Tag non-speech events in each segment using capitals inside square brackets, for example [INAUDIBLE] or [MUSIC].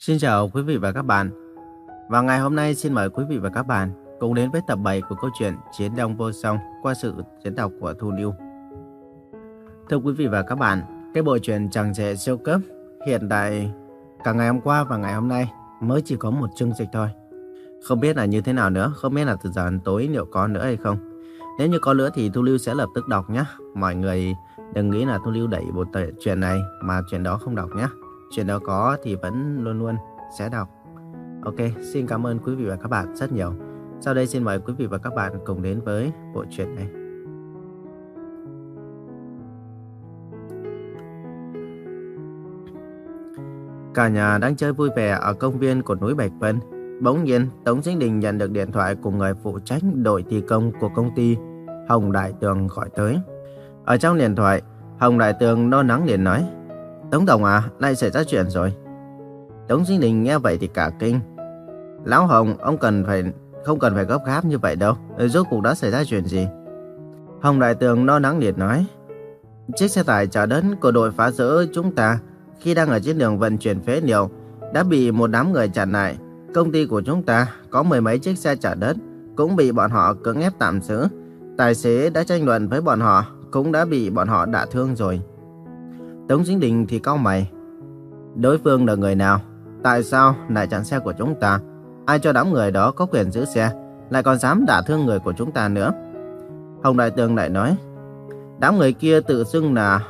Xin chào quý vị và các bạn. Và ngày hôm nay xin mời quý vị và các bạn cùng đến với tập 7 của câu chuyện Chiến Đông Vô Song qua sự diễn đọc của Thu Lưu. Thưa quý vị và các bạn, cái bộ truyện Chàng trẻ siêu cấp hiện tại cả ngày hôm qua và ngày hôm nay mới chỉ có một chương dịch thôi. Không biết là như thế nào nữa, không biết là từ giờ đến tối liệu có nữa hay không. Nếu như có nữa thì Thu Lưu sẽ lập tức đọc nhé. Mọi người đừng nghĩ là Thu Lưu đẩy bộ chuyện này mà chuyện đó không đọc nhé. Chuyện đó có thì vẫn luôn luôn sẽ đọc. Ok, xin cảm ơn quý vị và các bạn rất nhiều. Sau đây xin mời quý vị và các bạn cùng đến với bộ truyện này. Cả nhà đang chơi vui vẻ ở công viên của núi Bạch Vân. Bỗng nhiên, Tống Sinh Đình nhận được điện thoại của người phụ trách đội thi công của công ty Hồng Đại Tường gọi tới. Ở trong điện thoại, Hồng Đại Tường lo nắng liền nói Tống Tổng à, lại xảy ra chuyện rồi. Tống Sinh Đình nghe vậy thì cả kinh. Lão Hồng, ông cần phải không cần phải gấp gáp như vậy đâu. Ừ, rốt cuộc đã xảy ra chuyện gì? Hồng Đại Tường lo lắng liệt nói. Chiếc xe tải chở đất của đội phá rỡ chúng ta khi đang ở trên đường vận chuyển phế liệu đã bị một đám người chặn lại. Công ty của chúng ta có mười mấy chiếc xe chở đất cũng bị bọn họ cưỡng ép tạm giữ. Tài xế đã tranh luận với bọn họ cũng đã bị bọn họ đả thương rồi. Tống Dính Đình thì cau mày. Đối phương là người nào? Tại sao lại chặn xe của chúng ta? Ai cho đám người đó có quyền giữ xe, lại còn dám đả thương người của chúng ta nữa? Hồng Đại Tường lại nói, đám người kia tự xưng là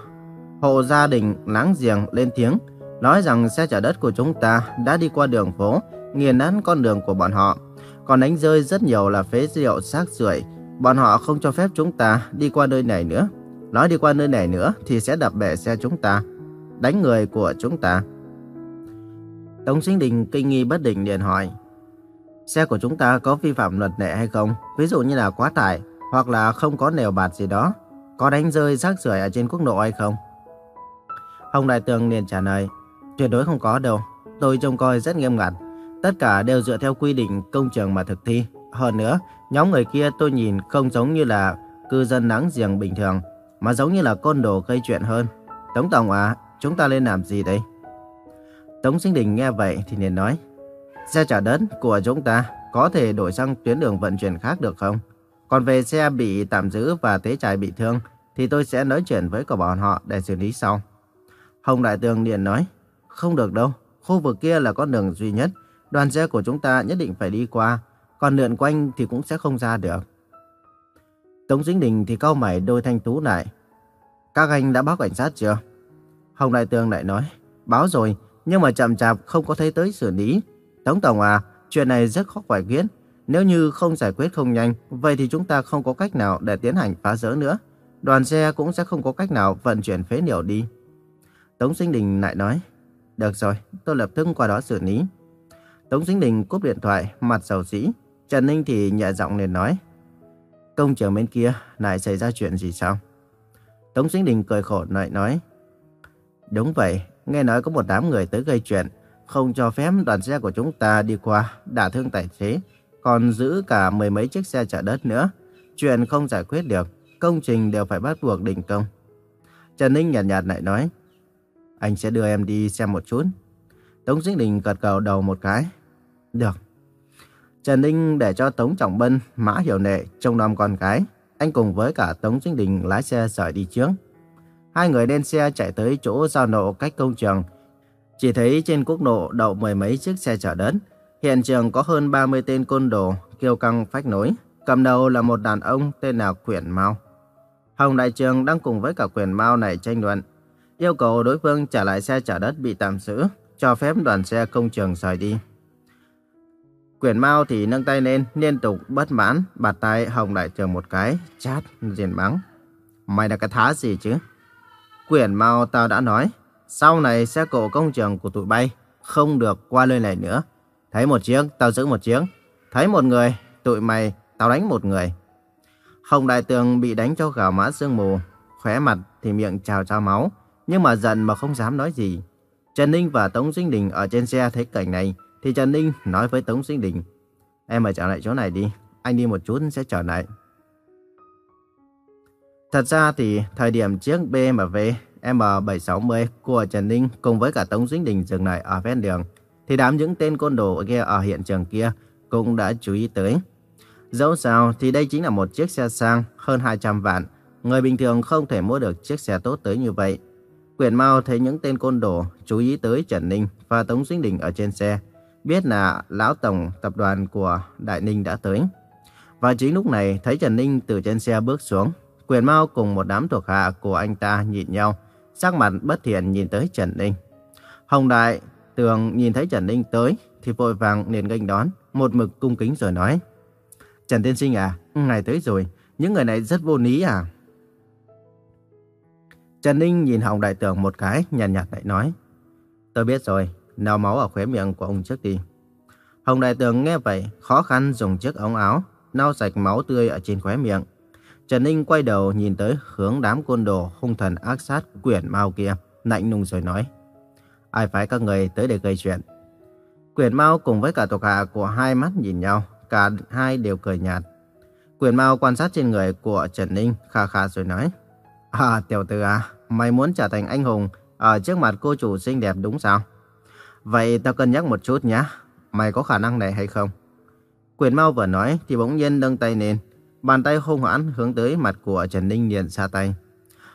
hộ gia đình láng giềng lên tiếng, nói rằng xe chở đất của chúng ta đã đi qua đường phố, nghiền nát con đường của bọn họ, còn đánh rơi rất nhiều là phế liệu xác rưởi. Bọn họ không cho phép chúng ta đi qua nơi này nữa. Nói đi qua nơi này nữa thì sẽ đập bể xe chúng ta, đánh người của chúng ta. Tống Sinh Đình kinh nghi bất định liền hỏi, xe của chúng ta có vi phạm luật lệ hay không? Ví dụ như là quá tải, hoặc là không có nèo bạt gì đó, có đánh rơi rác rưởi ở trên quốc lộ hay không? Hồng Đại Tường liền trả lời, tuyệt đối không có đâu, tôi trông coi rất nghiêm ngặt, tất cả đều dựa theo quy định công trường mà thực thi. Hơn nữa, nhóm người kia tôi nhìn không giống như là cư dân nắng giềng bình thường, mà giống như là côn đồ gây chuyện hơn. Tống Tổng à, chúng ta lên làm gì đây? Tống Sinh Đình nghe vậy thì liền nói, xe trả đất của chúng ta có thể đổi sang tuyến đường vận chuyển khác được không? Còn về xe bị tạm giữ và tế trại bị thương thì tôi sẽ nói chuyện với cả bọn họ để xử lý sau. Hồng Đại Tường liền nói, không được đâu, khu vực kia là con đường duy nhất, đoàn xe của chúng ta nhất định phải đi qua, còn lượn quanh thì cũng sẽ không ra được. Tống Dính Đình thì cau mày đôi thanh tú lại. Các anh đã báo cảnh sát chưa? Hồng Đại Tường lại nói, báo rồi, nhưng mà chậm chạp không có thấy tới xử lý. Tống Tổng à, chuyện này rất khó giải quyết. Nếu như không giải quyết không nhanh, vậy thì chúng ta không có cách nào để tiến hành phá rỡ nữa. Đoàn xe cũng sẽ không có cách nào vận chuyển phế liệu đi. Tống Sinh Đình lại nói, được rồi, tôi lập tức qua đó xử lý. Tống Sinh Đình cúp điện thoại, mặt sầu sĩ. Trần Ninh thì nhẹ giọng liền nói, công trường bên kia lại xảy ra chuyện gì sao? Tống Sinh Đình cười khổ lại nói, đúng vậy, nghe nói có một đám người tới gây chuyện, không cho phép đoàn xe của chúng ta đi qua, đả thương tài xế, còn giữ cả mười mấy chiếc xe chở đất nữa. Chuyện không giải quyết được, công trình đều phải bắt buộc đình công. Trần Ninh nhạt nhạt lại nói, anh sẽ đưa em đi xem một chút. Tống Sinh Đình gật gđầu đầu một cái. Được. Trần Ninh để cho Tống Trọng Bân, Mã Hiểu Nệ trông nom con cái. Anh cùng với cả Tống Sinh Đình lái xe rời đi trước. Hai người lên xe chạy tới chỗ giao nộ cách công trường. Chỉ thấy trên quốc lộ đậu mười mấy chiếc xe chở đất. Hiện trường có hơn 30 tên côn đồ kiêu căng phách nối. Cầm đầu là một đàn ông tên là Quyển Mao. Hồng Đại Trường đang cùng với cả Quyển Mao này tranh luận. Yêu cầu đối phương trả lại xe chở đất bị tạm giữ, cho phép đoàn xe công trường rời đi. Quyển Mao thì nâng tay lên, liên tục bất mãn, bạt tay Hồng Đại Trường một cái, chát, diền mắng. Mày là cái thá gì chứ? Quyển Mao tao đã nói, sau này xe cộ công trường của tụi bay không được qua nơi này nữa. Thấy một chiếc, tao giữ một chiếc. Thấy một người, tụi mày, tao đánh một người. Hồng Đại Tường bị đánh cho gào mã sương mù, khóe mặt thì miệng trào trao máu, nhưng mà giận mà không dám nói gì. Trần Ninh và Tống Sinh Đình ở trên xe thấy cảnh này, thì Trần Ninh nói với Tống Sinh Đình, em ở trở lại chỗ này đi, anh đi một chút sẽ trở lại. Thật ra thì thời điểm chiếc BMW M760 của Trần Ninh cùng với cả Tống Sinh Đình dừng lại ở ven đường, thì đám những tên côn đồ kia ở hiện trường kia cũng đã chú ý tới. Dẫu sao thì đây chính là một chiếc xe sang hơn 200 vạn. Người bình thường không thể mua được chiếc xe tốt tới như vậy. Quyền Mao thấy những tên côn đồ chú ý tới Trần Ninh và Tống Sinh Đình ở trên xe. Biết là lão tổng tập đoàn của Đại Ninh đã tới. Và chính lúc này thấy Trần Ninh từ trên xe bước xuống. Quyền Mao cùng một đám thuộc hạ của anh ta nhìn nhau. Sắc mặt bất thiện nhìn tới Trần Ninh. Hồng Đại Tường nhìn thấy Trần Ninh tới thì vội vàng liền nghênh đón, một mực cung kính rồi nói. Trần Tiên Sinh à, ngài tới rồi, những người này rất vô lý à? Trần Ninh nhìn Hồng Đại Tường một cái, nhàn nhạt, nhạt lại nói. Tôi biết rồi, nào máu ở khóe miệng của ông trước đi. Hồng Đại Tường nghe vậy, khó khăn dùng chiếc ống áo, lau sạch máu tươi ở trên khóe miệng. Trần Ninh quay đầu nhìn tới hướng đám côn đồ hung thần ác sát quyển mau kia, lạnh lùng rồi nói. Ai phải các người tới để gây chuyện? Quyển mau cùng với cả thuộc hạ của hai mắt nhìn nhau, cả hai đều cười nhạt. Quyền Mao quan sát trên người của Trần Ninh, khà khà rồi nói. À, tiểu tử à, mày muốn trở thành anh hùng ở trước mặt cô chủ xinh đẹp đúng sao? Vậy tao cân nhắc một chút nhá mày có khả năng này hay không? Quyền Mao vừa nói thì bỗng nhiên nâng tay lên, bàn tay hung hãn hướng tới mặt của Trần Ninh liền xa tay.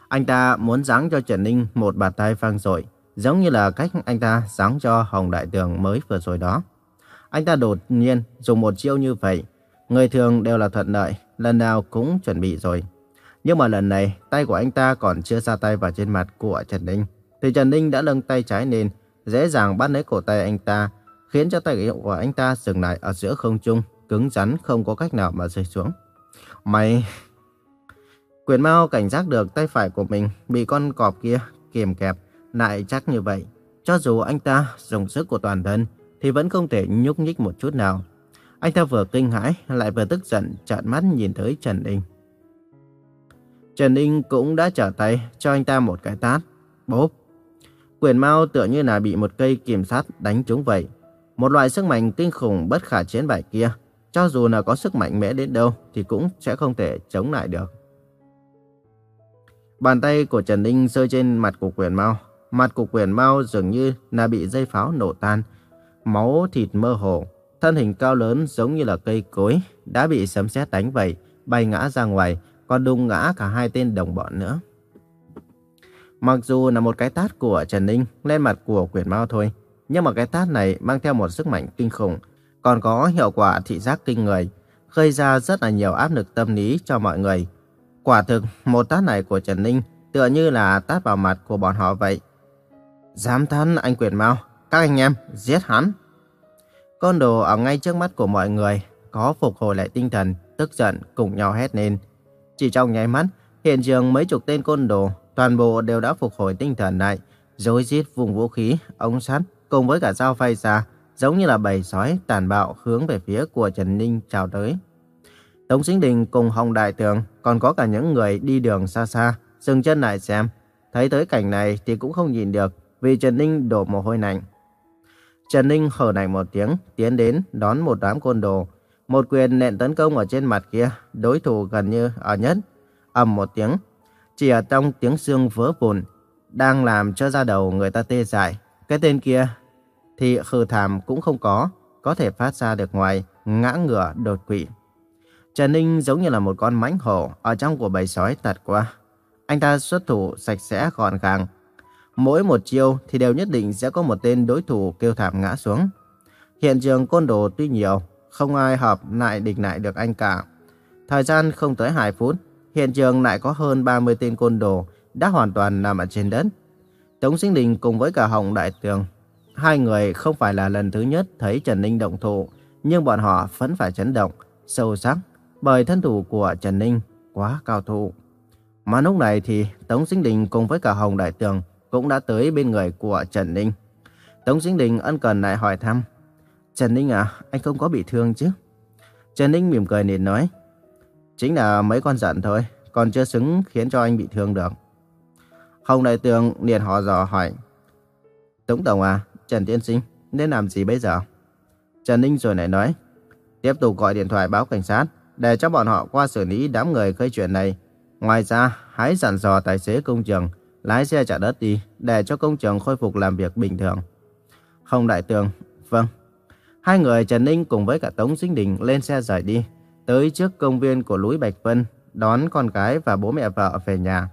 Anh ta muốn giáng cho Trần Ninh một bàn tay vang dội, giống như là cách anh ta giáng cho Hồng Đại Tường mới vừa rồi đó. Anh ta đột nhiên dùng một chiêu như vậy. Người thường đều là thuận lợi, lần nào cũng chuẩn bị rồi. Nhưng mà lần này, tay của anh ta còn chưa ra tay vào trên mặt của Trần Ninh. Thì Trần Ninh đã nâng tay trái lên, dễ dàng bắt lấy cổ tay anh ta, khiến cho tay của anh ta dừng lại ở giữa không trung, cứng rắn không có cách nào mà rơi xuống. Mày... Quyền Mao cảnh giác được tay phải của mình bị con cọp kia kiềm kẹp lại chắc như vậy. Cho dù anh ta dùng sức của toàn thân, thì vẫn không thể nhúc nhích một chút nào. Anh ta vừa kinh hãi lại vừa tức giận trợn mắt nhìn tới Trần Đình. Trần Đình cũng đã trở tay cho anh ta một cái tát. Bốp! Quyền Mao tựa như là bị một cây kìm sắt đánh trúng vậy. Một loại sức mạnh kinh khủng bất khả chiến bại kia, cho dù là có sức mạnh mẽ đến đâu thì cũng sẽ không thể chống lại được. Bàn tay của Trần Ninh rơi trên mặt của quyền Mao. Mặt của quyền Mao dường như là bị dây pháo nổ tan, máu thịt mơ hồ, thân hình cao lớn giống như là cây cối, đã bị sấm sét đánh vậy, bay ngã ra ngoài, còn đung ngã cả hai tên đồng bọn nữa. Mặc dù là một cái tát của Trần Ninh lên mặt của Quyền Mao thôi, nhưng mà cái tát này mang theo một sức mạnh kinh khủng, còn có hiệu quả thị giác kinh người, gây ra rất là nhiều áp lực tâm lý cho mọi người. Quả thực, một tát này của Trần Ninh tựa như là tát vào mặt của bọn họ vậy. Dám thân anh Quyền Mao, các anh em, giết hắn. Con đồ ở ngay trước mắt của mọi người, có phục hồi lại tinh thần, tức giận cùng nhau hét lên. Chỉ trong nháy mắt, hiện trường mấy chục tên côn đồ, toàn bộ đều đã phục hồi tinh thần lại, rối rít vùng vũ khí, ống sắt cùng với cả dao phay ra, giống như là bầy sói tàn bạo hướng về phía của Trần Ninh chào tới. Tống Sinh Đình cùng Hồng Đại Tường còn có cả những người đi đường xa xa, dừng chân lại xem. Thấy tới cảnh này thì cũng không nhìn được vì Trần Ninh đổ mồ hôi lạnh. Trần Ninh hở lạnh một tiếng, tiến đến đón một đám côn đồ. Một quyền nện tấn công ở trên mặt kia, đối thủ gần như ở nhất. ầm một tiếng, chỉ ở trong tiếng xương vỡ vụn, đang làm cho da đầu người ta tê dại. Cái tên kia thì khử thảm cũng không có, có thể phát ra được ngoài, ngã ngửa đột quỵ. Trần Ninh giống như là một con mãnh hổ ở trong của bầy sói tạt qua. Anh ta xuất thủ sạch sẽ gọn gàng, Mỗi một chiêu thì đều nhất định sẽ có một tên đối thủ kêu thảm ngã xuống. Hiện trường côn đồ tuy nhiều, không ai hợp lại địch lại được anh cả. Thời gian không tới 2 phút, hiện trường lại có hơn 30 tên côn đồ đã hoàn toàn nằm ở trên đất. Tống Sinh Đình cùng với cả Hồng Đại Tường, hai người không phải là lần thứ nhất thấy Trần Ninh động thủ, nhưng bọn họ vẫn phải chấn động, sâu sắc, bởi thân thủ của Trần Ninh quá cao thủ. Mà lúc này thì Tống Sinh Đình cùng với cả Hồng Đại Tường cũng đã tới bên người của Trần Ninh. Tống Sinh Đình ân cần lại hỏi thăm. Trần Ninh à, anh không có bị thương chứ? Trần Ninh mỉm cười liền nói. Chính là mấy con giận thôi, còn chưa xứng khiến cho anh bị thương được. Hồng Đại Tường liền họ dò hỏi. Tống Tổng à, Trần Tiên Sinh, nên làm gì bây giờ? Trần Ninh rồi lại nói. Tiếp tục gọi điện thoại báo cảnh sát, để cho bọn họ qua xử lý đám người gây chuyện này. Ngoài ra, hãy dặn dò tài xế công trường lái xe trả đất đi để cho công trường khôi phục làm việc bình thường. hồng đại tường, Vâng. Hai người Trần Ninh cùng với cả Tống Sinh Đình lên xe rời đi, tới trước công viên của núi Bạch Vân, đón con gái và bố mẹ vợ về nhà.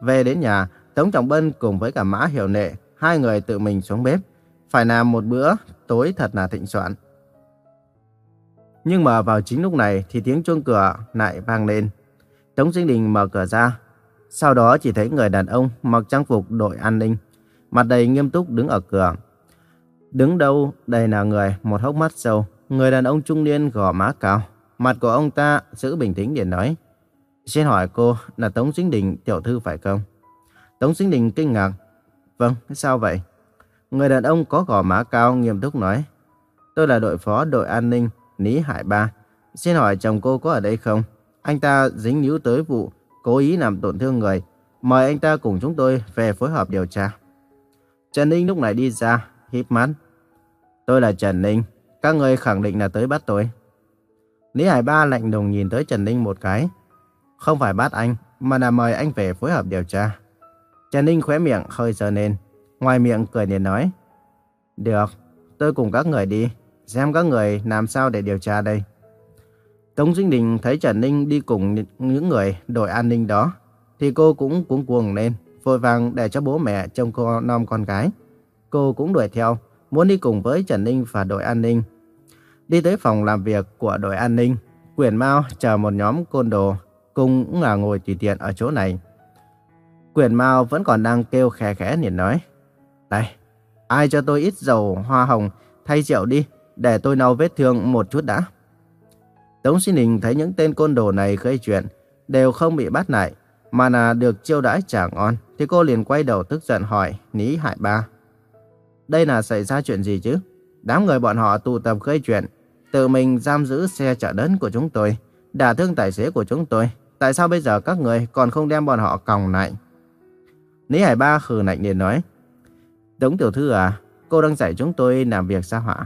Về đến nhà, Tống Trọng Bân cùng với cả Mã Hiểu Nệ, hai người tự mình xuống bếp, phải làm một bữa tối thật là thịnh soạn. Nhưng mà vào chính lúc này thì tiếng chuông cửa lại vang lên. Tống Sinh Đình mở cửa ra. Sau đó chỉ thấy người đàn ông mặc trang phục đội an ninh, mặt đầy nghiêm túc đứng ở cửa. Đứng đâu đây là người một hốc mắt sâu, người đàn ông trung niên gò má cao. Mặt của ông ta giữ bình tĩnh để nói. Xin hỏi cô là Tống Sinh Đình tiểu thư phải không? Tống Sinh Đình kinh ngạc. Vâng, sao vậy? Người đàn ông có gò má cao nghiêm túc nói. Tôi là đội phó đội an ninh Lý Hải Ba. Xin hỏi chồng cô có ở đây không? Anh ta dính níu tới vụ cố ý làm tổn thương người. Mời anh ta cùng chúng tôi về phối hợp điều tra. Trần Ninh lúc này đi ra, híp mắt. Tôi là Trần Ninh. Các người khẳng định là tới bắt tôi. Lý Hải Ba lạnh lùng nhìn tới Trần Ninh một cái. Không phải bắt anh, mà là mời anh về phối hợp điều tra. Trần Ninh khóe miệng hơi dơ lên. Ngoài miệng cười liền nói. Được, tôi cùng các người đi. Xem các người làm sao để điều tra đây. Tống Dinh Đình thấy Trần Ninh đi cùng những người đội an ninh đó. Thì cô cũng cuống cuồng lên. Vội vàng để cho bố mẹ trông cô nom con gái. Cô cũng đuổi theo. Muốn đi cùng với Trần Ninh và đội an ninh. Đi tới phòng làm việc của đội an ninh. Quyền Mao chờ một nhóm côn đồ. Cùng là ngồi tùy tiện ở chỗ này. Quyền Mao vẫn còn đang kêu khẽ khẽ liền nói. Đây, ai cho tôi ít dầu hoa hồng thay rượu đi, để tôi nấu vết thương một chút đã. Tống Sinh Đình thấy những tên côn đồ này gây chuyện, đều không bị bắt lại, mà là được chiêu đãi trả ngon, thì cô liền quay đầu tức giận hỏi Ní Hải Ba. Đây là xảy ra chuyện gì chứ? Đám người bọn họ tụ tập gây chuyện, tự mình giam giữ xe chở đến của chúng tôi, đả thương tài xế của chúng tôi. Tại sao bây giờ các người còn không đem bọn họ còng lại? lý Hải Ba khử lạnh liền nói. Tống tiểu thư à, cô đang dạy chúng tôi làm việc sao hả?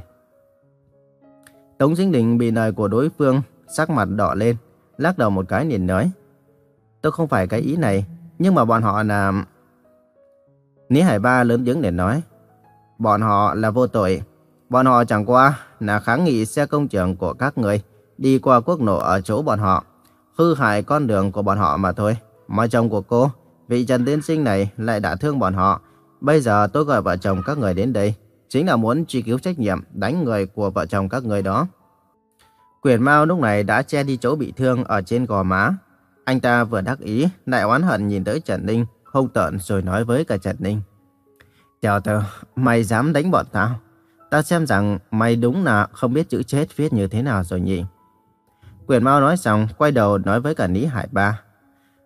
Tống Dinh Đình bị lời của đối phương, sắc mặt đỏ lên, lắc đầu một cái liền nói. Tôi không phải cái ý này, nhưng mà bọn họ là... lý Hải Ba lớn tiếng để nói. Bọn họ là vô tội. Bọn họ chẳng qua là kháng nghị xe công trường của các người đi qua quốc lộ ở chỗ bọn họ. Hư hại con đường của bọn họ mà thôi. Mà chồng của cô, vị Trần Tiên Sinh này lại đã thương bọn họ. Bây giờ tôi gọi vợ chồng các người đến đây chính là muốn truy cứu trách nhiệm đánh người của vợ chồng các người đó. Quyền Mao lúc này đã che đi chỗ bị thương ở trên gò má. Anh ta vừa đắc ý, lại oán hận nhìn tới Trần Ninh, hung tợn rồi nói với cả Trần Ninh. Chào tớ, mày dám đánh bọn tao? Tao xem rằng mày đúng là không biết chữ chết viết như thế nào rồi nhỉ? Quyền Mao nói xong, quay đầu nói với cả Lý Hải Ba.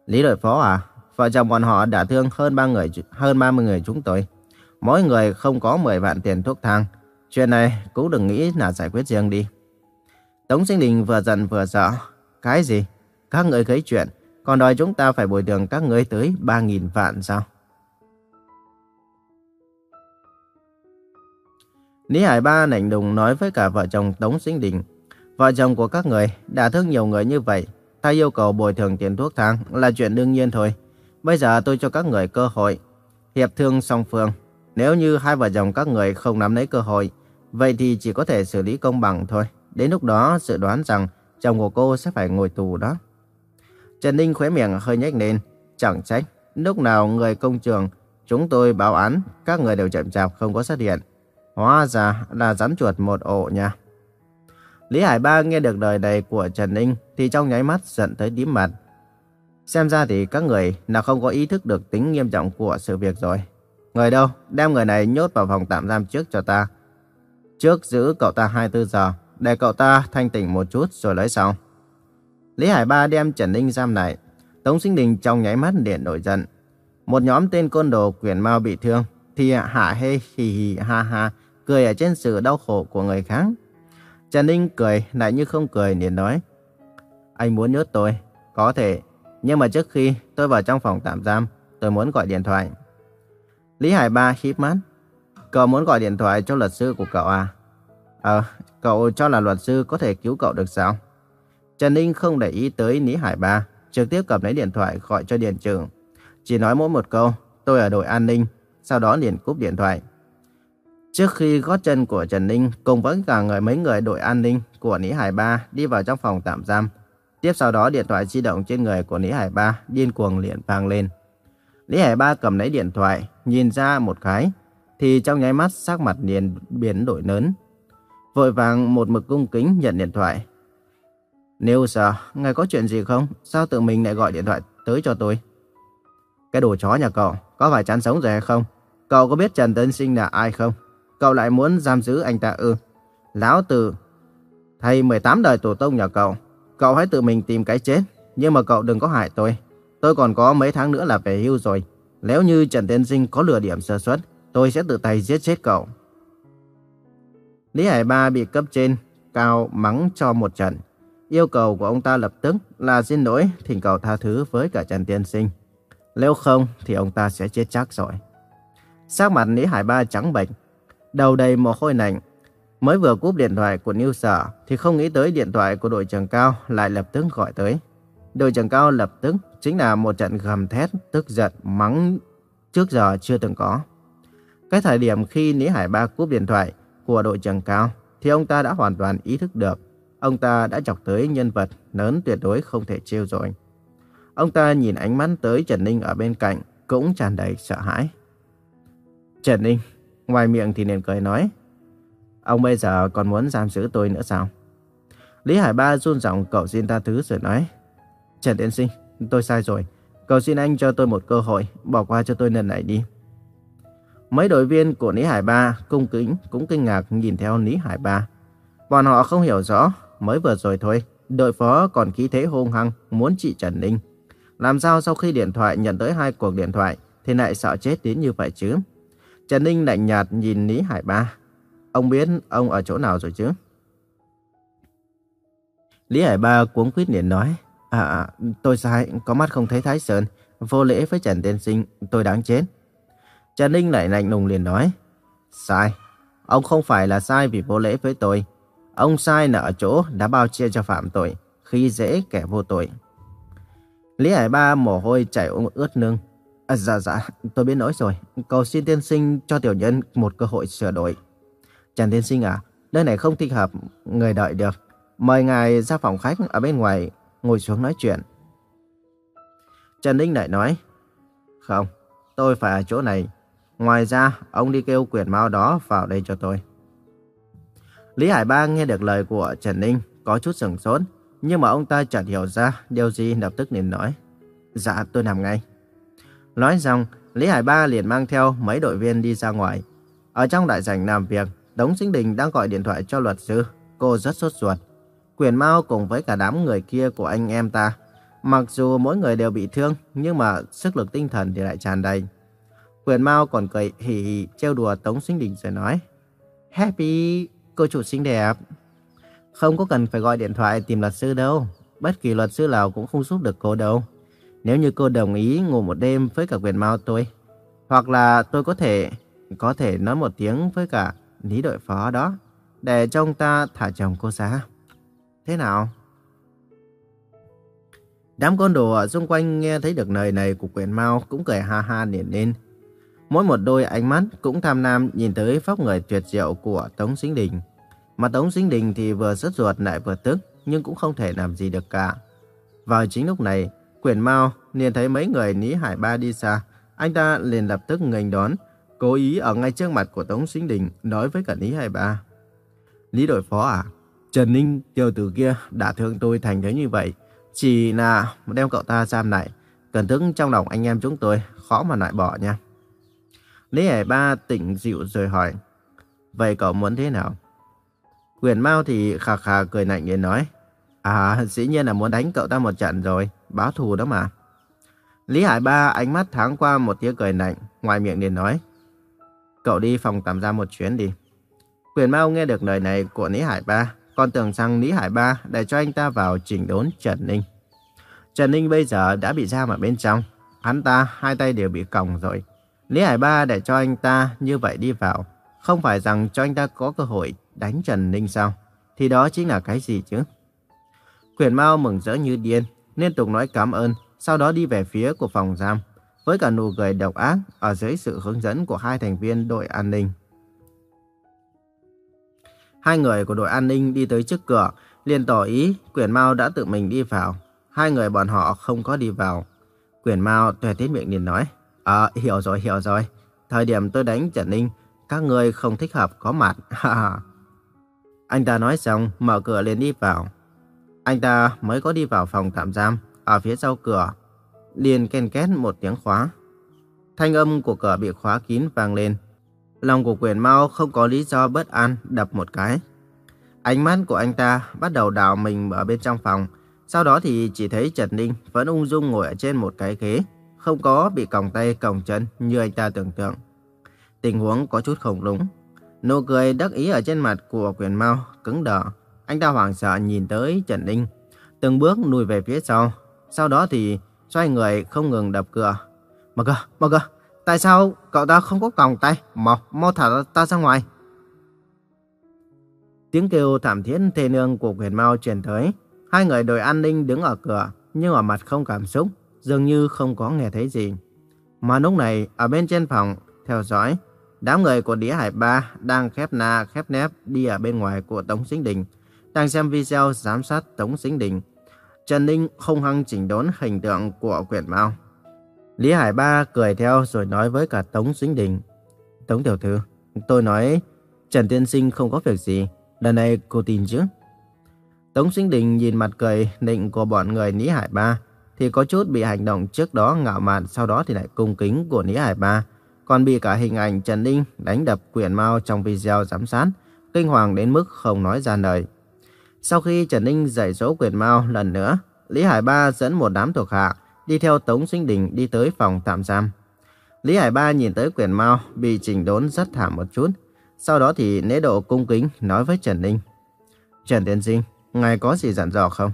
Lý đội phó à, vợ chồng bọn họ đã thương hơn ba người, hơn 30 người chúng tôi mỗi người không có 10 vạn tiền thuốc thang. Chuyện này cũng đừng nghĩ là giải quyết riêng đi. Tống Sinh Đình vừa giận vừa sợ. Cái gì? Các người gây chuyện, còn đòi chúng ta phải bồi thường các người tới 3.000 vạn sao? Lý Hải Ba lạnh đùng nói với cả vợ chồng Tống Sinh Đình. Vợ chồng của các người đã thương nhiều người như vậy. Ta yêu cầu bồi thường tiền thuốc thang là chuyện đương nhiên thôi. Bây giờ tôi cho các người cơ hội. Hiệp thương song phương nếu như hai vợ chồng các người không nắm lấy cơ hội, vậy thì chỉ có thể xử lý công bằng thôi. Đến lúc đó, dự đoán rằng chồng của cô sẽ phải ngồi tù đó. Trần Ninh khóe miệng hơi nhếch lên, chẳng trách. Lúc nào người công trường, chúng tôi báo án, các người đều chậm chạp không có xuất hiện. Hóa ra là rắn chuột một ổ nha. Lý Hải Ba nghe được lời này của Trần Ninh thì trong nháy mắt giận tới tím mặt. Xem ra thì các người là không có ý thức được tính nghiêm trọng của sự việc rồi. Người đâu? Đem người này nhốt vào phòng tạm giam trước cho ta. Trước giữ cậu ta 24 giờ, để cậu ta thanh tỉnh một chút rồi lấy sau. Lý Hải Ba đem Trần Ninh giam lại. Tống Sinh Đình trong nháy mắt điện nổi giận. Một nhóm tên côn đồ quyền mau bị thương, thì hạ hê hì hì ha ha, cười ở trên sự đau khổ của người khác. Trần Ninh cười lại như không cười liền nói. Anh muốn nhốt tôi, có thể, nhưng mà trước khi tôi vào trong phòng tạm giam, tôi muốn gọi điện thoại. Lý Hải Ba híp mắt. Cậu muốn gọi điện thoại cho luật sư của cậu à? Ờ, cậu cho là luật sư có thể cứu cậu được sao? Trần Ninh không để ý tới Lý Hải Ba, trực tiếp cầm lấy điện thoại gọi cho điện trưởng. Chỉ nói mỗi một câu, tôi ở đội an ninh, sau đó liền cúp điện thoại. Trước khi gót chân của Trần Ninh cùng với cả người mấy người đội an ninh của Lý Hải Ba đi vào trong phòng tạm giam, tiếp sau đó điện thoại di động trên người của Lý Hải Ba điên cuồng liền vang lên. Lý Hải Ba cầm lấy điện thoại, nhìn ra một cái, thì trong nháy mắt sắc mặt liền biến đổi lớn. Vội vàng một mực cung kính nhận điện thoại. Nếu sợ, ngài có chuyện gì không? Sao tự mình lại gọi điện thoại tới cho tôi? Cái đồ chó nhà cậu, có phải chán sống rồi hay không? Cậu có biết Trần Tân Sinh là ai không? Cậu lại muốn giam giữ anh ta ư? Lão tử, thầy 18 đời tổ tông nhà cậu. Cậu hãy tự mình tìm cái chết. Nhưng mà cậu đừng có hại tôi. Tôi còn có mấy tháng nữa là về hưu rồi. Nếu như Trần Tân Sinh có lừa điểm sơ suất, tôi sẽ tự tay giết chết cậu. Lý Hải Ba bị cấp trên cao mắng cho một trận. Yêu cầu của ông ta lập tức là xin lỗi, thỉnh cầu tha thứ với cả Trần Tiên Sinh. Nếu không thì ông ta sẽ chết chắc rồi. Sắc mặt Lý Hải Ba trắng bệch, đầu đầy mồ hôi lạnh. Mới vừa cúp điện thoại của Niu Sở thì không nghĩ tới điện thoại của đội trưởng cao lại lập tức gọi tới. Đội trưởng cao lập tức chính là một trận gầm thét, tức giận, mắng trước giờ chưa từng có. Cái thời điểm khi Lý Hải Ba cúp điện thoại của đội trưởng cao thì ông ta đã hoàn toàn ý thức được ông ta đã chọc tới nhân vật lớn tuyệt đối không thể trêu rồi. Ông ta nhìn ánh mắt tới Trần Ninh ở bên cạnh cũng tràn đầy sợ hãi. Trần Ninh, ngoài miệng thì liền cười nói, ông bây giờ còn muốn giam giữ tôi nữa sao? Lý Hải Ba run giọng cậu xin ta thứ rồi nói, Trần Tiến Sinh, tôi sai rồi. Cầu xin anh cho tôi một cơ hội, bỏ qua cho tôi lần này đi. Mấy đội viên của Lý Hải Ba cung kính cũng kinh ngạc nhìn theo Lý Hải Ba. Bọn họ không hiểu rõ, mới vừa rồi thôi, đội phó còn khí thế hung hăng muốn trị Trần Ninh. Làm sao sau khi điện thoại nhận tới hai cuộc điện thoại thì lại sợ chết đến như vậy chứ? Trần Ninh lạnh nhạt nhìn Lý Hải Ba. Ông biết ông ở chỗ nào rồi chứ? Lý Hải Ba cuống quýt liền nói. À, à, tôi sai, có mắt không thấy Thái Sơn. Vô lễ với Trần Tiên Sinh, tôi đáng chết. Trần Ninh lại lạnh lùng liền nói. Sai. Ông không phải là sai vì vô lễ với tôi. Ông sai là ở chỗ đã bao che cho phạm tội, khi dễ kẻ vô tội. Lý Hải Ba mồ hôi chảy ướt nương. À, dạ dạ, tôi biết nói rồi. Cầu xin tiên sinh cho tiểu nhân một cơ hội sửa đổi. Trần tiên sinh à, nơi này không thích hợp người đợi được. Mời ngài ra phòng khách ở bên ngoài ngồi xuống nói chuyện. Trần Ninh lại nói, không, tôi phải ở chỗ này. Ngoài ra, ông đi kêu quyền mau đó vào đây cho tôi. Lý Hải Ba nghe được lời của Trần Ninh, có chút sửng sốt, nhưng mà ông ta chợt hiểu ra điều gì lập tức liền nói. Dạ, tôi làm ngay. Nói xong, Lý Hải Ba liền mang theo mấy đội viên đi ra ngoài. Ở trong đại sảnh làm việc, Đống Sinh Đình đang gọi điện thoại cho luật sư. Cô rất sốt ruột. Quyền Mao cùng với cả đám người kia của anh em ta. Mặc dù mỗi người đều bị thương, nhưng mà sức lực tinh thần thì lại tràn đầy. Quyền Mao còn cười hì hì trêu đùa Tống Sinh Đình rồi nói. Happy, cô chủ xinh đẹp. Không có cần phải gọi điện thoại tìm luật sư đâu. Bất kỳ luật sư nào cũng không giúp được cô đâu. Nếu như cô đồng ý ngủ một đêm với cả quyền Mao tôi. Hoặc là tôi có thể có thể nói một tiếng với cả lý đội phó đó. Để cho ông ta thả chồng cô ra. Thế nào? Đám con đồ ở xung quanh nghe thấy được lời này của quyền Mao cũng cười ha ha liền lên. Mỗi một đôi ánh mắt cũng tham lam nhìn tới phóc người tuyệt diệu của Tống Sinh Đình. Mà Tống Sinh Đình thì vừa rất ruột lại vừa tức, nhưng cũng không thể làm gì được cả. Vào chính lúc này, Quyền Mao liền thấy mấy người Lý Hải Ba đi xa, anh ta liền lập tức nghênh đón, cố ý ở ngay trước mặt của Tống Sinh Đình nói với cả Lý Hải Ba. Lý đội phó à, Trần Ninh tiểu tử kia đã thương tôi thành thế như vậy, chỉ là đem cậu ta giam lại, cẩn thức trong lòng anh em chúng tôi khó mà loại bỏ nha. Lý Hải Ba tỉnh dịu rồi hỏi, vậy cậu muốn thế nào? Quyền Mao thì khà khà cười lạnh để nói, à dĩ nhiên là muốn đánh cậu ta một trận rồi, báo thù đó mà. Lý Hải Ba ánh mắt thoáng qua một tiếng cười lạnh, ngoài miệng liền nói, cậu đi phòng tạm giam một chuyến đi. Quyền Mao nghe được lời này của Lý Hải Ba, còn tưởng rằng Lý Hải Ba để cho anh ta vào chỉnh đốn Trần Ninh. Trần Ninh bây giờ đã bị giam ở bên trong, hắn ta hai tay đều bị còng rồi. Lý Hải Ba để cho anh ta như vậy đi vào, không phải rằng cho anh ta có cơ hội đánh Trần Ninh sao? Thì đó chính là cái gì chứ? Quyền Mao mừng rỡ như điên, liên tục nói cảm ơn, sau đó đi về phía của phòng giam, với cả nụ cười độc ác ở dưới sự hướng dẫn của hai thành viên đội an ninh. Hai người của đội an ninh đi tới trước cửa, liền tỏ ý Quyền Mao đã tự mình đi vào. Hai người bọn họ không có đi vào. Quyền Mao tuè tiết miệng liền nói, Ờ, hiểu rồi, hiểu rồi. Thời điểm tôi đánh Trần Ninh, các người không thích hợp có mặt. [LAUGHS] Anh ta nói xong, mở cửa liền đi vào. Anh ta mới có đi vào phòng tạm giam, ở phía sau cửa, liền ken két một tiếng khóa. Thanh âm của cửa bị khóa kín vang lên. Lòng của quyền mau không có lý do bất an đập một cái. Ánh mắt của anh ta bắt đầu đào mình ở bên trong phòng. Sau đó thì chỉ thấy Trần Ninh vẫn ung dung ngồi ở trên một cái ghế. Không có bị còng tay còng chân như anh ta tưởng tượng. Tình huống có chút không đúng. Nụ cười đắc ý ở trên mặt của quyền mau cứng đờ. Anh ta hoảng sợ nhìn tới Trần Ninh. Từng bước lùi về phía sau. Sau đó thì xoay người không ngừng đập cửa. Mở cửa, mở cửa. Tại sao cậu ta không có còng tay? Mau, mau thả ta ra ngoài. Tiếng kêu thảm thiết thê nương của quyền mau truyền tới. Hai người đội an ninh đứng ở cửa, nhưng ở mặt không cảm xúc, dường như không có nghe thấy gì. Mà lúc này, ở bên trên phòng, theo dõi, đám người của Đĩa Hải Ba đang khép na khép nép đi ở bên ngoài của Tống Sinh Đình, đang xem video giám sát Tống Sinh Đình. Trần Ninh không hăng chỉnh đốn hình tượng của quyền Mao Lý Hải Ba cười theo rồi nói với cả Tống Sinh Đình. Tống Tiểu Thư, tôi nói Trần Tiên Sinh không có việc gì, lần này cô tin chứ? Tống Sinh Đình nhìn mặt cười nịnh của bọn người Lý Hải Ba thì có chút bị hành động trước đó ngạo mạn sau đó thì lại cung kính của Lý Hải Ba. Còn bị cả hình ảnh Trần Ninh đánh đập quyền mau trong video giám sát, kinh hoàng đến mức không nói ra lời. Sau khi Trần Ninh dạy dỗ quyền mau lần nữa, Lý Hải Ba dẫn một đám thuộc hạ đi theo Tống Sinh Đình đi tới phòng tạm giam. Lý Hải Ba nhìn tới quyền mau bị chỉnh đốn rất thảm một chút. Sau đó thì nế độ cung kính nói với Trần Ninh. Trần Tiên Sinh, ngài có gì dặn dò không?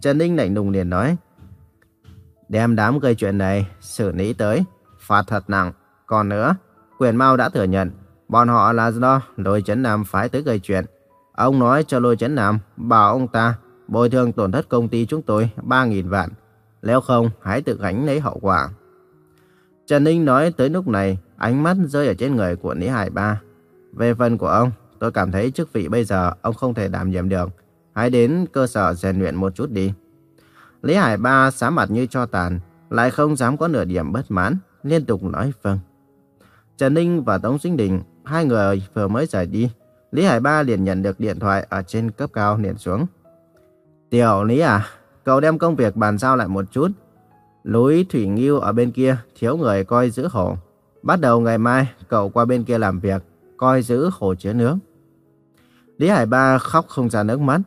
Trần Ninh lạnh lùng liền nói. Đem đám gây chuyện này xử lý tới, phạt thật nặng. Còn nữa, quyền mao đã thừa nhận, bọn họ là do lôi chấn nam phái tới gây chuyện. Ông nói cho lôi chấn nam, bảo ông ta bồi thường tổn thất công ty chúng tôi 3.000 vạn. Nếu không, hãy tự gánh lấy hậu quả. Trần Ninh nói tới lúc này, ánh mắt rơi ở trên người của Lý Hải Ba. Về phần của ông, tôi cảm thấy chức vị bây giờ ông không thể đảm nhiệm được. Hãy đến cơ sở rèn luyện một chút đi. Lý Hải Ba xám mặt như cho tàn, lại không dám có nửa điểm bất mãn, liên tục nói vâng. Trần Ninh và Tống Sinh Đình, hai người vừa mới rời đi. Lý Hải Ba liền nhận được điện thoại ở trên cấp cao liền xuống. Tiểu Lý à, cậu đem công việc bàn giao lại một chút. Lối Thủy Nghiêu ở bên kia thiếu người coi giữ hồ. Bắt đầu ngày mai, cậu qua bên kia làm việc, coi giữ hồ chứa nước. Lý Hải Ba khóc không ra nước mắt.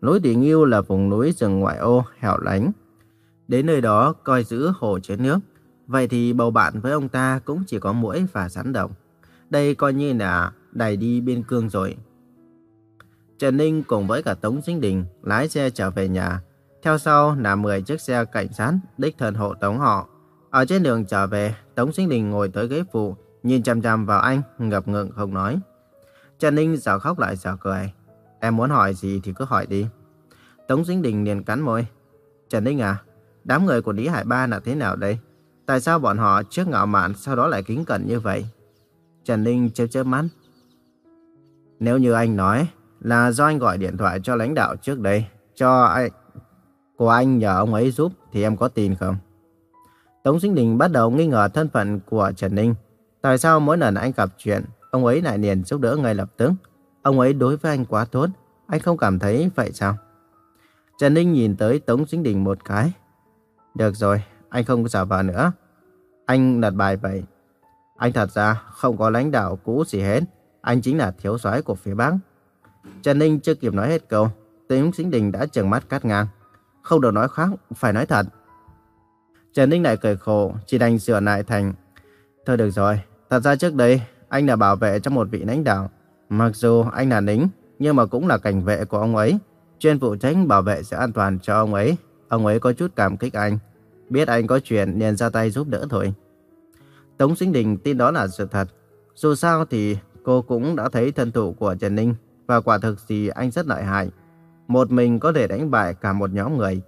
Lối Thủy Nghiêu là vùng núi rừng ngoại ô, hẻo lánh. Đến nơi đó coi giữ hồ chứa nước. Vậy thì bầu bạn với ông ta cũng chỉ có mũi và rắn độc. Đây coi như là đẩy đi biên cương rồi. Trần Ninh cùng với cả Tống Sinh Đình lái xe trở về nhà. Theo sau là 10 chiếc xe cảnh sát đích thân hộ tống họ. Ở trên đường trở về, Tống Sinh Đình ngồi tới ghế phụ, nhìn chằm chằm vào anh, ngập ngừng không nói. Trần Ninh giờ khóc lại giờ cười. Em muốn hỏi gì thì cứ hỏi đi. Tống Sinh Đình liền cắn môi. Trần Ninh à, đám người của Lý Hải Ba là thế nào đây? Tại sao bọn họ trước ngạo mạn sau đó lại kính cẩn như vậy? Trần Ninh chớp chớp mắt. Nếu như anh nói là do anh gọi điện thoại cho lãnh đạo trước đây, cho anh, của anh nhờ ông ấy giúp thì em có tin không? Tống Sinh Đình bắt đầu nghi ngờ thân phận của Trần Ninh. Tại sao mỗi lần anh gặp chuyện, ông ấy lại liền giúp đỡ ngay lập tức? Ông ấy đối với anh quá tốt, anh không cảm thấy vậy sao? Trần Ninh nhìn tới Tống Sinh Đình một cái. Được rồi, anh không có giả vờ nữa. Anh đặt bài vậy. Anh thật ra không có lãnh đạo cũ gì hết. Anh chính là thiếu soái của phía Bắc. Trần Ninh chưa kịp nói hết câu, tiếng Sinh Đình đã trừng mắt cắt ngang. Không được nói khác, phải nói thật. Trần Ninh lại cười khổ, chỉ đành sửa lại thành. Thôi được rồi, thật ra trước đây anh là bảo vệ cho một vị lãnh đạo. Mặc dù anh là lính, nhưng mà cũng là cảnh vệ của ông ấy. Chuyên phụ trách bảo vệ sự an toàn cho ông ấy. Ông ấy có chút cảm kích anh. Biết anh có chuyện nên ra tay giúp đỡ thôi. Tống Sinh Đình tin đó là sự thật. Dù sao thì cô cũng đã thấy thân thủ của Trần Ninh và quả thực thì anh rất lợi hại. Một mình có thể đánh bại cả một nhóm người.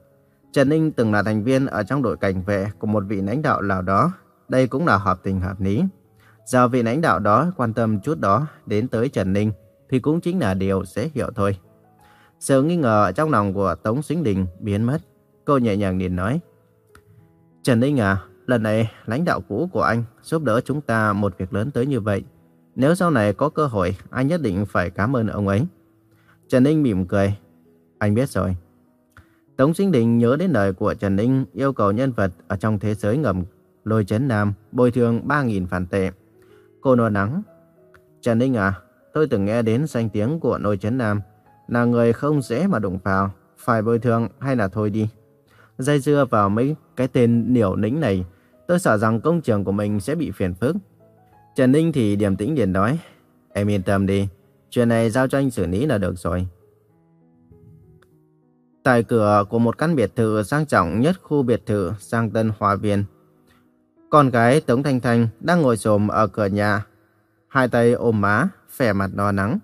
Trần Ninh từng là thành viên ở trong đội cảnh vệ của một vị lãnh đạo nào đó. Đây cũng là hợp tình hợp lý. Giờ vị lãnh đạo đó quan tâm chút đó đến tới Trần Ninh thì cũng chính là điều dễ hiểu thôi. Sự nghi ngờ trong lòng của Tống Sinh Đình biến mất. Cô nhẹ nhàng nhìn nói. Trần Ninh à, lần này lãnh đạo cũ của anh giúp đỡ chúng ta một việc lớn tới như vậy. Nếu sau này có cơ hội, anh nhất định phải cảm ơn ông ấy. Trần Ninh mỉm cười. Anh biết rồi. Tống Sinh Đình nhớ đến lời của Trần Ninh yêu cầu nhân vật ở trong thế giới ngầm lôi chấn Nam bồi thường 3.000 phản tệ. Cô nói nắng. Trần Ninh à, tôi từng nghe đến danh tiếng của nôi chấn Nam là người không dễ mà đụng vào, phải bồi thường hay là thôi đi. Dây dưa vào mấy cái tên niểu nĩnh này, tôi sợ rằng công trường của mình sẽ bị phiền phức. Trần Ninh thì điềm tĩnh điền nói, em yên tâm đi, chuyện này giao cho anh xử lý là được rồi. Tại cửa của một căn biệt thự sang trọng nhất khu biệt thự sang Tân Hòa Viên, con gái Tống Thanh Thanh đang ngồi xổm ở cửa nhà, hai tay ôm má, vẻ mặt no nắng.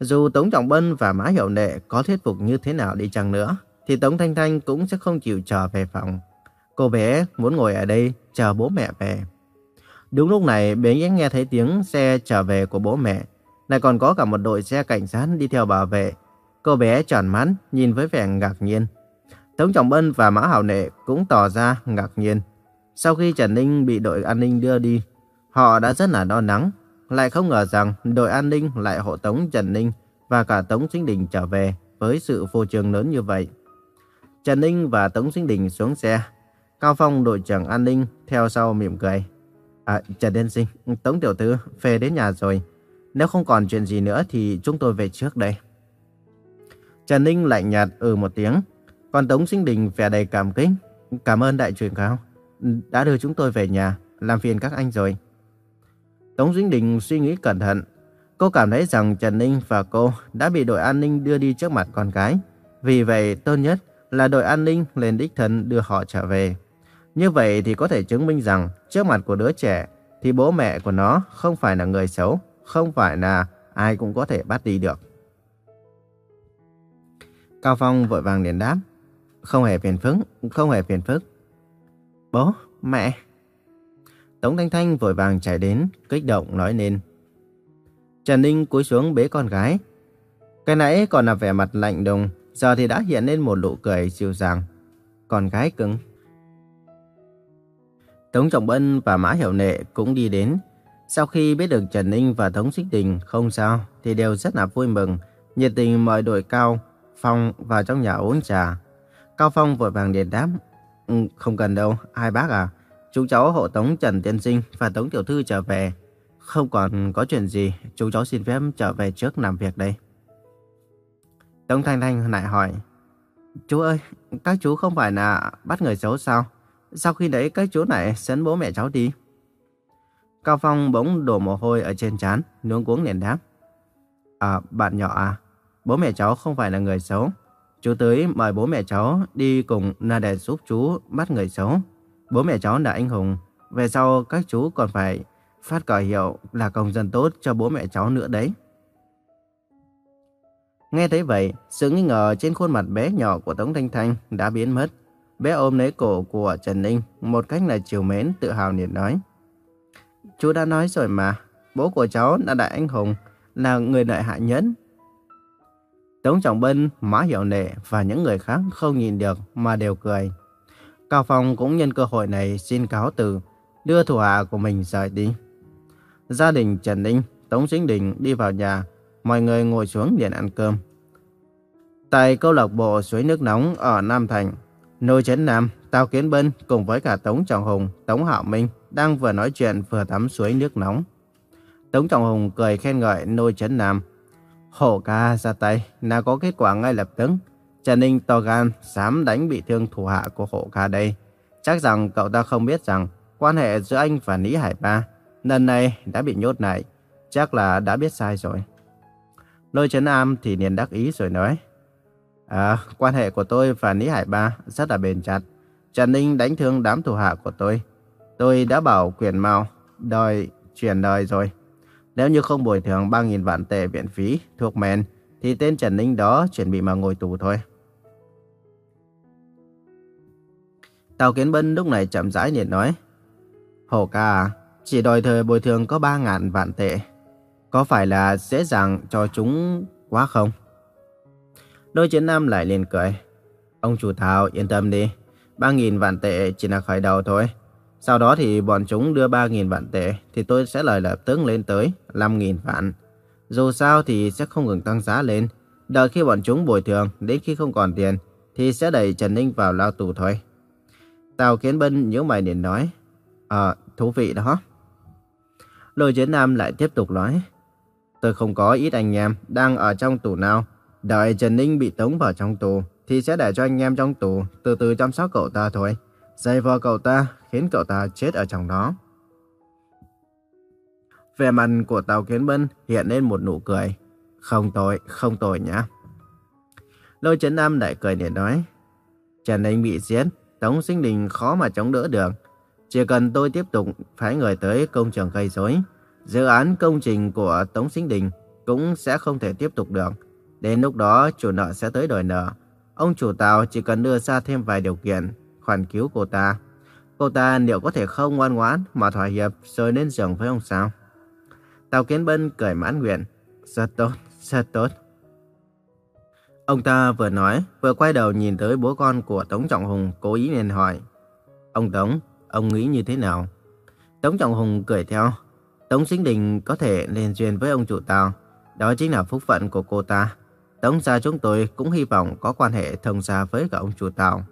Dù Tống Trọng Bân và Mã Hiểu Nệ có thuyết phục như thế nào đi chăng nữa, thì Tống Thanh Thanh cũng sẽ không chịu trở về phòng. Cô bé muốn ngồi ở đây chờ bố mẹ về. Đúng lúc này, bé nghe thấy tiếng xe trở về của bố mẹ. Lại còn có cả một đội xe cảnh sát đi theo bảo vệ. Cô bé tròn mắt, nhìn với vẻ ngạc nhiên. Tống Trọng Bân và Mã Hảo Nệ cũng tỏ ra ngạc nhiên. Sau khi Trần Ninh bị đội an ninh đưa đi, họ đã rất là lo lắng. Lại không ngờ rằng đội an ninh lại hộ tống Trần Ninh và cả Tống Sinh Đình trở về với sự phô trương lớn như vậy. Trần Ninh và Tống Sinh Đình xuống xe. Cao Phong đội trưởng an ninh theo sau mỉm cười. À, Trần Đen Sinh, Tống Tiểu Thư về đến nhà rồi. Nếu không còn chuyện gì nữa thì chúng tôi về trước đây. Trần Ninh lạnh nhạt ừ một tiếng. Còn Tống Sinh Đình vẻ đầy cảm kích. Cảm ơn đại truyền cao. Đã đưa chúng tôi về nhà. Làm phiền các anh rồi. Tống Sinh Đình suy nghĩ cẩn thận. Cô cảm thấy rằng Trần Ninh và cô đã bị đội an ninh đưa đi trước mặt con gái. Vì vậy, tốt nhất là đội an ninh lên đích thân đưa họ trở về. Như vậy thì có thể chứng minh rằng trước mặt của đứa trẻ thì bố mẹ của nó không phải là người xấu, không phải là ai cũng có thể bắt đi được. Cao Phong vội vàng liền đáp. Không hề phiền phức, không hề phiền phức. Bố, mẹ. Tống Thanh Thanh vội vàng chạy đến, kích động nói nên. Trần Ninh cúi xuống bế con gái. Cái nãy còn là vẻ mặt lạnh đùng giờ thì đã hiện lên một nụ cười dịu dàng. Con gái cưng. Tống Trọng Bân và Mã Hiểu Nệ cũng đi đến. Sau khi biết được Trần Ninh và Tống Xích Đình không sao thì đều rất là vui mừng, nhiệt tình mời đội Cao Phong vào trong nhà uống trà. Cao Phong vội vàng điện đáp. Ừ, không cần đâu, hai bác à. chú cháu hộ Tống Trần Tiên Sinh và Tống Tiểu Thư trở về. Không còn có chuyện gì, chú cháu xin phép trở về trước làm việc đây. Tống Thanh Thanh lại hỏi. Chú ơi, các chú không phải là bắt người xấu sao? Sau khi đấy các chú lại sấn bố mẹ cháu đi. Cao Phong bỗng đổ mồ hôi ở trên trán, nuông cuống liền đáp. À, bạn nhỏ à, bố mẹ cháu không phải là người xấu. Chú tới mời bố mẹ cháu đi cùng là để giúp chú bắt người xấu. Bố mẹ cháu là anh hùng. Về sau các chú còn phải phát cờ hiệu là công dân tốt cho bố mẹ cháu nữa đấy. Nghe thấy vậy, sự nghi ngờ trên khuôn mặt bé nhỏ của Tống Thanh Thanh đã biến mất. Bé ôm lấy cổ của Trần Ninh một cách là chiều mến tự hào nhiệt nói. Chú đã nói rồi mà, bố của cháu là đại anh hùng, là người đại hạ nhẫn. Tống Trọng Bân, Mã Hiểu Nệ và những người khác không nhìn được mà đều cười. Cao Phong cũng nhân cơ hội này xin cáo từ, đưa thủ hạ của mình rời đi. Gia đình Trần Ninh, Tống Sinh Đình đi vào nhà, mọi người ngồi xuống liền ăn cơm. Tại câu lạc bộ suối nước nóng ở Nam Thành, Nô Trấn Nam, Tào Kiến Bân cùng với cả Tống Trọng Hùng, Tống Hạo Minh đang vừa nói chuyện vừa tắm suối nước nóng. Tống Trọng Hùng cười khen ngợi Nô Trấn Nam. Hổ ca ra tay là có kết quả ngay lập tức. Trần Ninh to gan dám đánh bị thương thủ hạ của hổ ca đây. Chắc rằng cậu ta không biết rằng quan hệ giữa anh và Lý Hải Ba lần này đã bị nhốt lại. Chắc là đã biết sai rồi. Lôi Trấn Am thì liền đắc ý rồi nói. À, quan hệ của tôi và Lý Hải Ba rất là bền chặt. Trần Ninh đánh thương đám thủ hạ của tôi. Tôi đã bảo quyền mau, đòi chuyển đời rồi. Nếu như không bồi thường 3.000 vạn tệ viện phí, thuốc men, thì tên Trần Ninh đó chuẩn bị mà ngồi tù thôi. Tào Kiến Bân lúc này chậm rãi liền nói. Hổ ca à, chỉ đòi thời bồi thường có 3.000 vạn tệ. Có phải là dễ dàng cho chúng quá không? Lôi chiến nam lại liền cười. Ông chủ Thảo yên tâm đi. 3.000 vạn tệ chỉ là khởi đầu thôi. Sau đó thì bọn chúng đưa 3.000 vạn tệ thì tôi sẽ lời lập tức lên tới 5.000 vạn. Dù sao thì sẽ không ngừng tăng giá lên. Đợi khi bọn chúng bồi thường đến khi không còn tiền thì sẽ đẩy Trần Ninh vào lao tù thôi. Tào Kiến Bân nhớ mày liền nói. Ờ, thú vị đó. Lôi Chiến Nam lại tiếp tục nói. Tôi không có ít anh em đang ở trong tù nào. Đợi Trần Ninh bị tống vào trong tù thì sẽ để cho anh em trong tù từ từ chăm sóc cậu ta thôi. Dây vò cậu ta khiến cậu ta chết ở trong đó. Vẻ mặt của Tào Kiến Bân hiện lên một nụ cười. Không tội, không tội nhá. Lôi Trấn Nam lại cười để nói. Trần Ninh bị giết, Tống Sinh Đình khó mà chống đỡ được. Chỉ cần tôi tiếp tục phái người tới công trường gây rối, dự án công trình của Tống Sinh Đình cũng sẽ không thể tiếp tục được. Đến lúc đó chủ nợ sẽ tới đòi nợ. Ông chủ tàu chỉ cần đưa ra thêm vài điều kiện, khoản cứu cô ta. Cô ta liệu có thể không ngoan ngoãn mà thỏa hiệp rồi lên giường với ông sao? Tàu Kiến Bân cười mãn nguyện. Rất tốt, rất tốt. Ông ta vừa nói, vừa quay đầu nhìn tới bố con của Tống Trọng Hùng cố ý nên hỏi. Ông Tống, ông nghĩ như thế nào? Tống Trọng Hùng cười theo. Tống Sinh Đình có thể liên duyên với ông chủ tàu. Đó chính là phúc phận của cô ta. Tống gia chúng tôi cũng hy vọng có quan hệ thông gia với cả ông chủ tàu.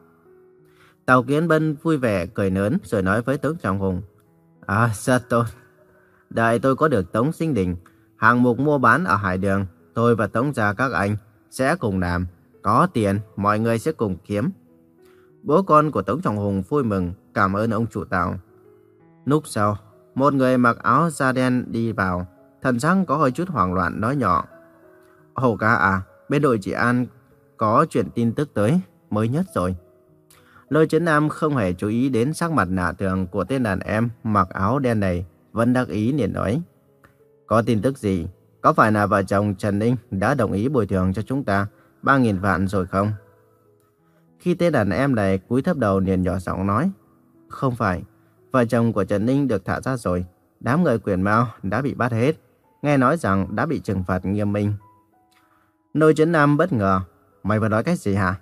Tàu Kiến Bân vui vẻ cười lớn rồi nói với Tống Trọng Hùng. À, rất tốt. Đợi tôi có được Tống Sinh Đình, hàng mục mua bán ở Hải Đường, tôi và Tống gia các anh sẽ cùng làm. Có tiền, mọi người sẽ cùng kiếm. Bố con của Tống Trọng Hùng vui mừng, cảm ơn ông chủ tàu. Lúc sau, một người mặc áo da đen đi vào, thần sắc có hơi chút hoảng loạn nói nhỏ. Hồ ca à, bên đội chị An có chuyện tin tức tới, mới nhất rồi. Lôi Chấn Nam không hề chú ý đến sắc mặt nạ tường của tên đàn em mặc áo đen này, vẫn đắc ý liền nói. Có tin tức gì? Có phải là vợ chồng Trần Ninh đã đồng ý bồi thường cho chúng ta 3.000 vạn rồi không? Khi tên đàn em này cúi thấp đầu liền nhỏ giọng nói. Không phải, vợ chồng của Trần Ninh được thả ra rồi. Đám người quyền mao đã bị bắt hết. Nghe nói rằng đã bị trừng phạt nghiêm minh. Nôi Trấn Nam bất ngờ. Mày vừa nói cái gì hả?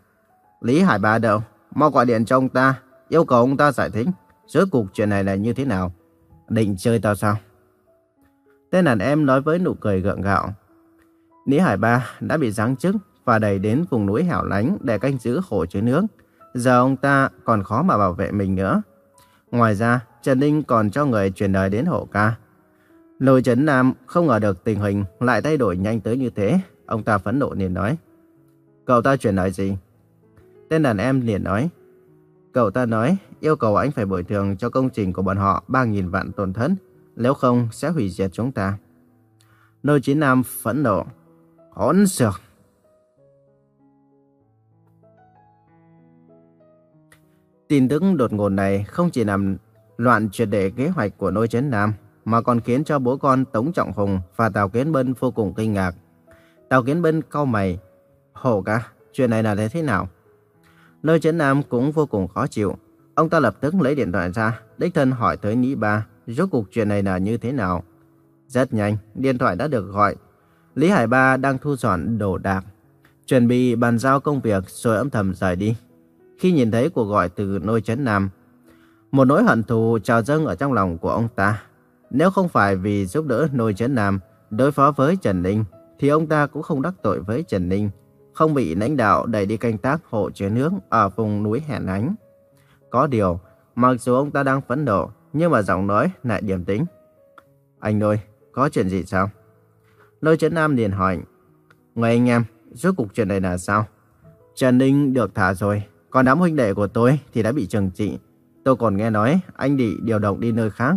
Lý Hải Ba đâu? Mau gọi điện cho ông ta, yêu cầu ông ta giải thích. Rốt cuộc chuyện này là như thế nào? Định chơi tao sao? Tên đàn em nói với nụ cười gượng gạo. Lý Hải Ba đã bị giáng chức và đẩy đến vùng núi hẻo lánh để canh giữ hồ chứa nước. Giờ ông ta còn khó mà bảo vệ mình nữa. Ngoài ra, Trần Ninh còn cho người truyền lời đến hộ ca. Lôi Trấn Nam không ngờ được tình hình lại thay đổi nhanh tới như thế. Ông ta phẫn nộ liền nói. Cậu ta truyền lời gì? Tên đàn em liền nói. Cậu ta nói yêu cầu anh phải bồi thường cho công trình của bọn họ 3.000 vạn tổn thất. Nếu không sẽ hủy diệt chúng ta. Lôi Trấn Nam phẫn nộ. Hỗn xược. Tin tức đột ngột này không chỉ làm loạn triệt để kế hoạch của Nôi Chấn Nam, mà còn khiến cho bố con Tống Trọng Hùng và Tào Kiến Bân vô cùng kinh ngạc. Tào Kiến Bân cau mày, hổ cả, chuyện này là thế nào? Nôi Chấn Nam cũng vô cùng khó chịu. Ông ta lập tức lấy điện thoại ra, đích thân hỏi tới Nhĩ Ba, rốt cuộc chuyện này là như thế nào? Rất nhanh, điện thoại đã được gọi. Lý Hải Ba đang thu dọn đồ đạc, chuẩn bị bàn giao công việc rồi âm thầm rời đi khi nhìn thấy cuộc gọi từ nôi chấn Nam. Một nỗi hận thù trào dâng ở trong lòng của ông ta. Nếu không phải vì giúp đỡ nôi chấn Nam đối phó với Trần Ninh, thì ông ta cũng không đắc tội với Trần Ninh, không bị lãnh đạo đẩy đi canh tác hộ chứa nước ở vùng núi hẻn ánh. Có điều, mặc dù ông ta đang phẫn nộ, nhưng mà giọng nói lại điềm tĩnh. Anh ơi, có chuyện gì sao? Lôi chấn Nam liền hỏi, Người anh em, rốt cuộc chuyện này là sao? Trần Ninh được thả rồi, còn đám huynh đệ của tôi thì đã bị trừng trị. Tôi còn nghe nói anh bị điều động đi nơi khác.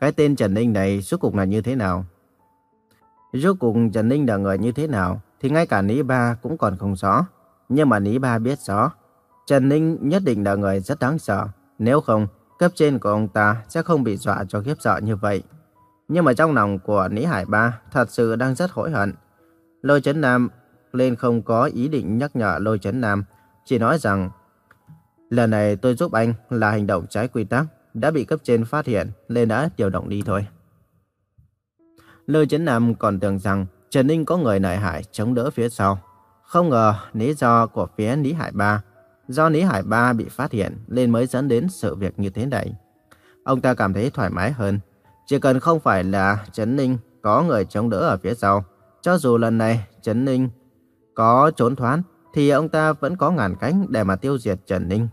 Cái tên Trần Ninh này rốt cuộc là như thế nào? Rốt cuộc Trần Ninh là người như thế nào thì ngay cả Ní Ba cũng còn không rõ. Nhưng mà Ní Ba biết rõ. Trần Ninh nhất định là người rất đáng sợ. Nếu không, cấp trên của ông ta sẽ không bị dọa cho khiếp sợ như vậy. Nhưng mà trong lòng của Ní Hải Ba thật sự đang rất hối hận. Lôi Trấn Nam lên không có ý định nhắc nhở Lôi Trấn Nam, chỉ nói rằng Lần này tôi giúp anh là hành động trái quy tắc, đã bị cấp trên phát hiện nên đã điều động đi thôi. Lôi Chấn Nam còn tưởng rằng Trần Ninh có người nại hại chống đỡ phía sau. Không ngờ lý do của phía Lý Hải Ba, do Lý Hải Ba bị phát hiện nên mới dẫn đến sự việc như thế này. Ông ta cảm thấy thoải mái hơn. Chỉ cần không phải là Trấn Ninh có người chống đỡ ở phía sau, cho dù lần này Trấn Ninh có trốn thoát, thì ông ta vẫn có ngàn cánh để mà tiêu diệt Trần Ninh.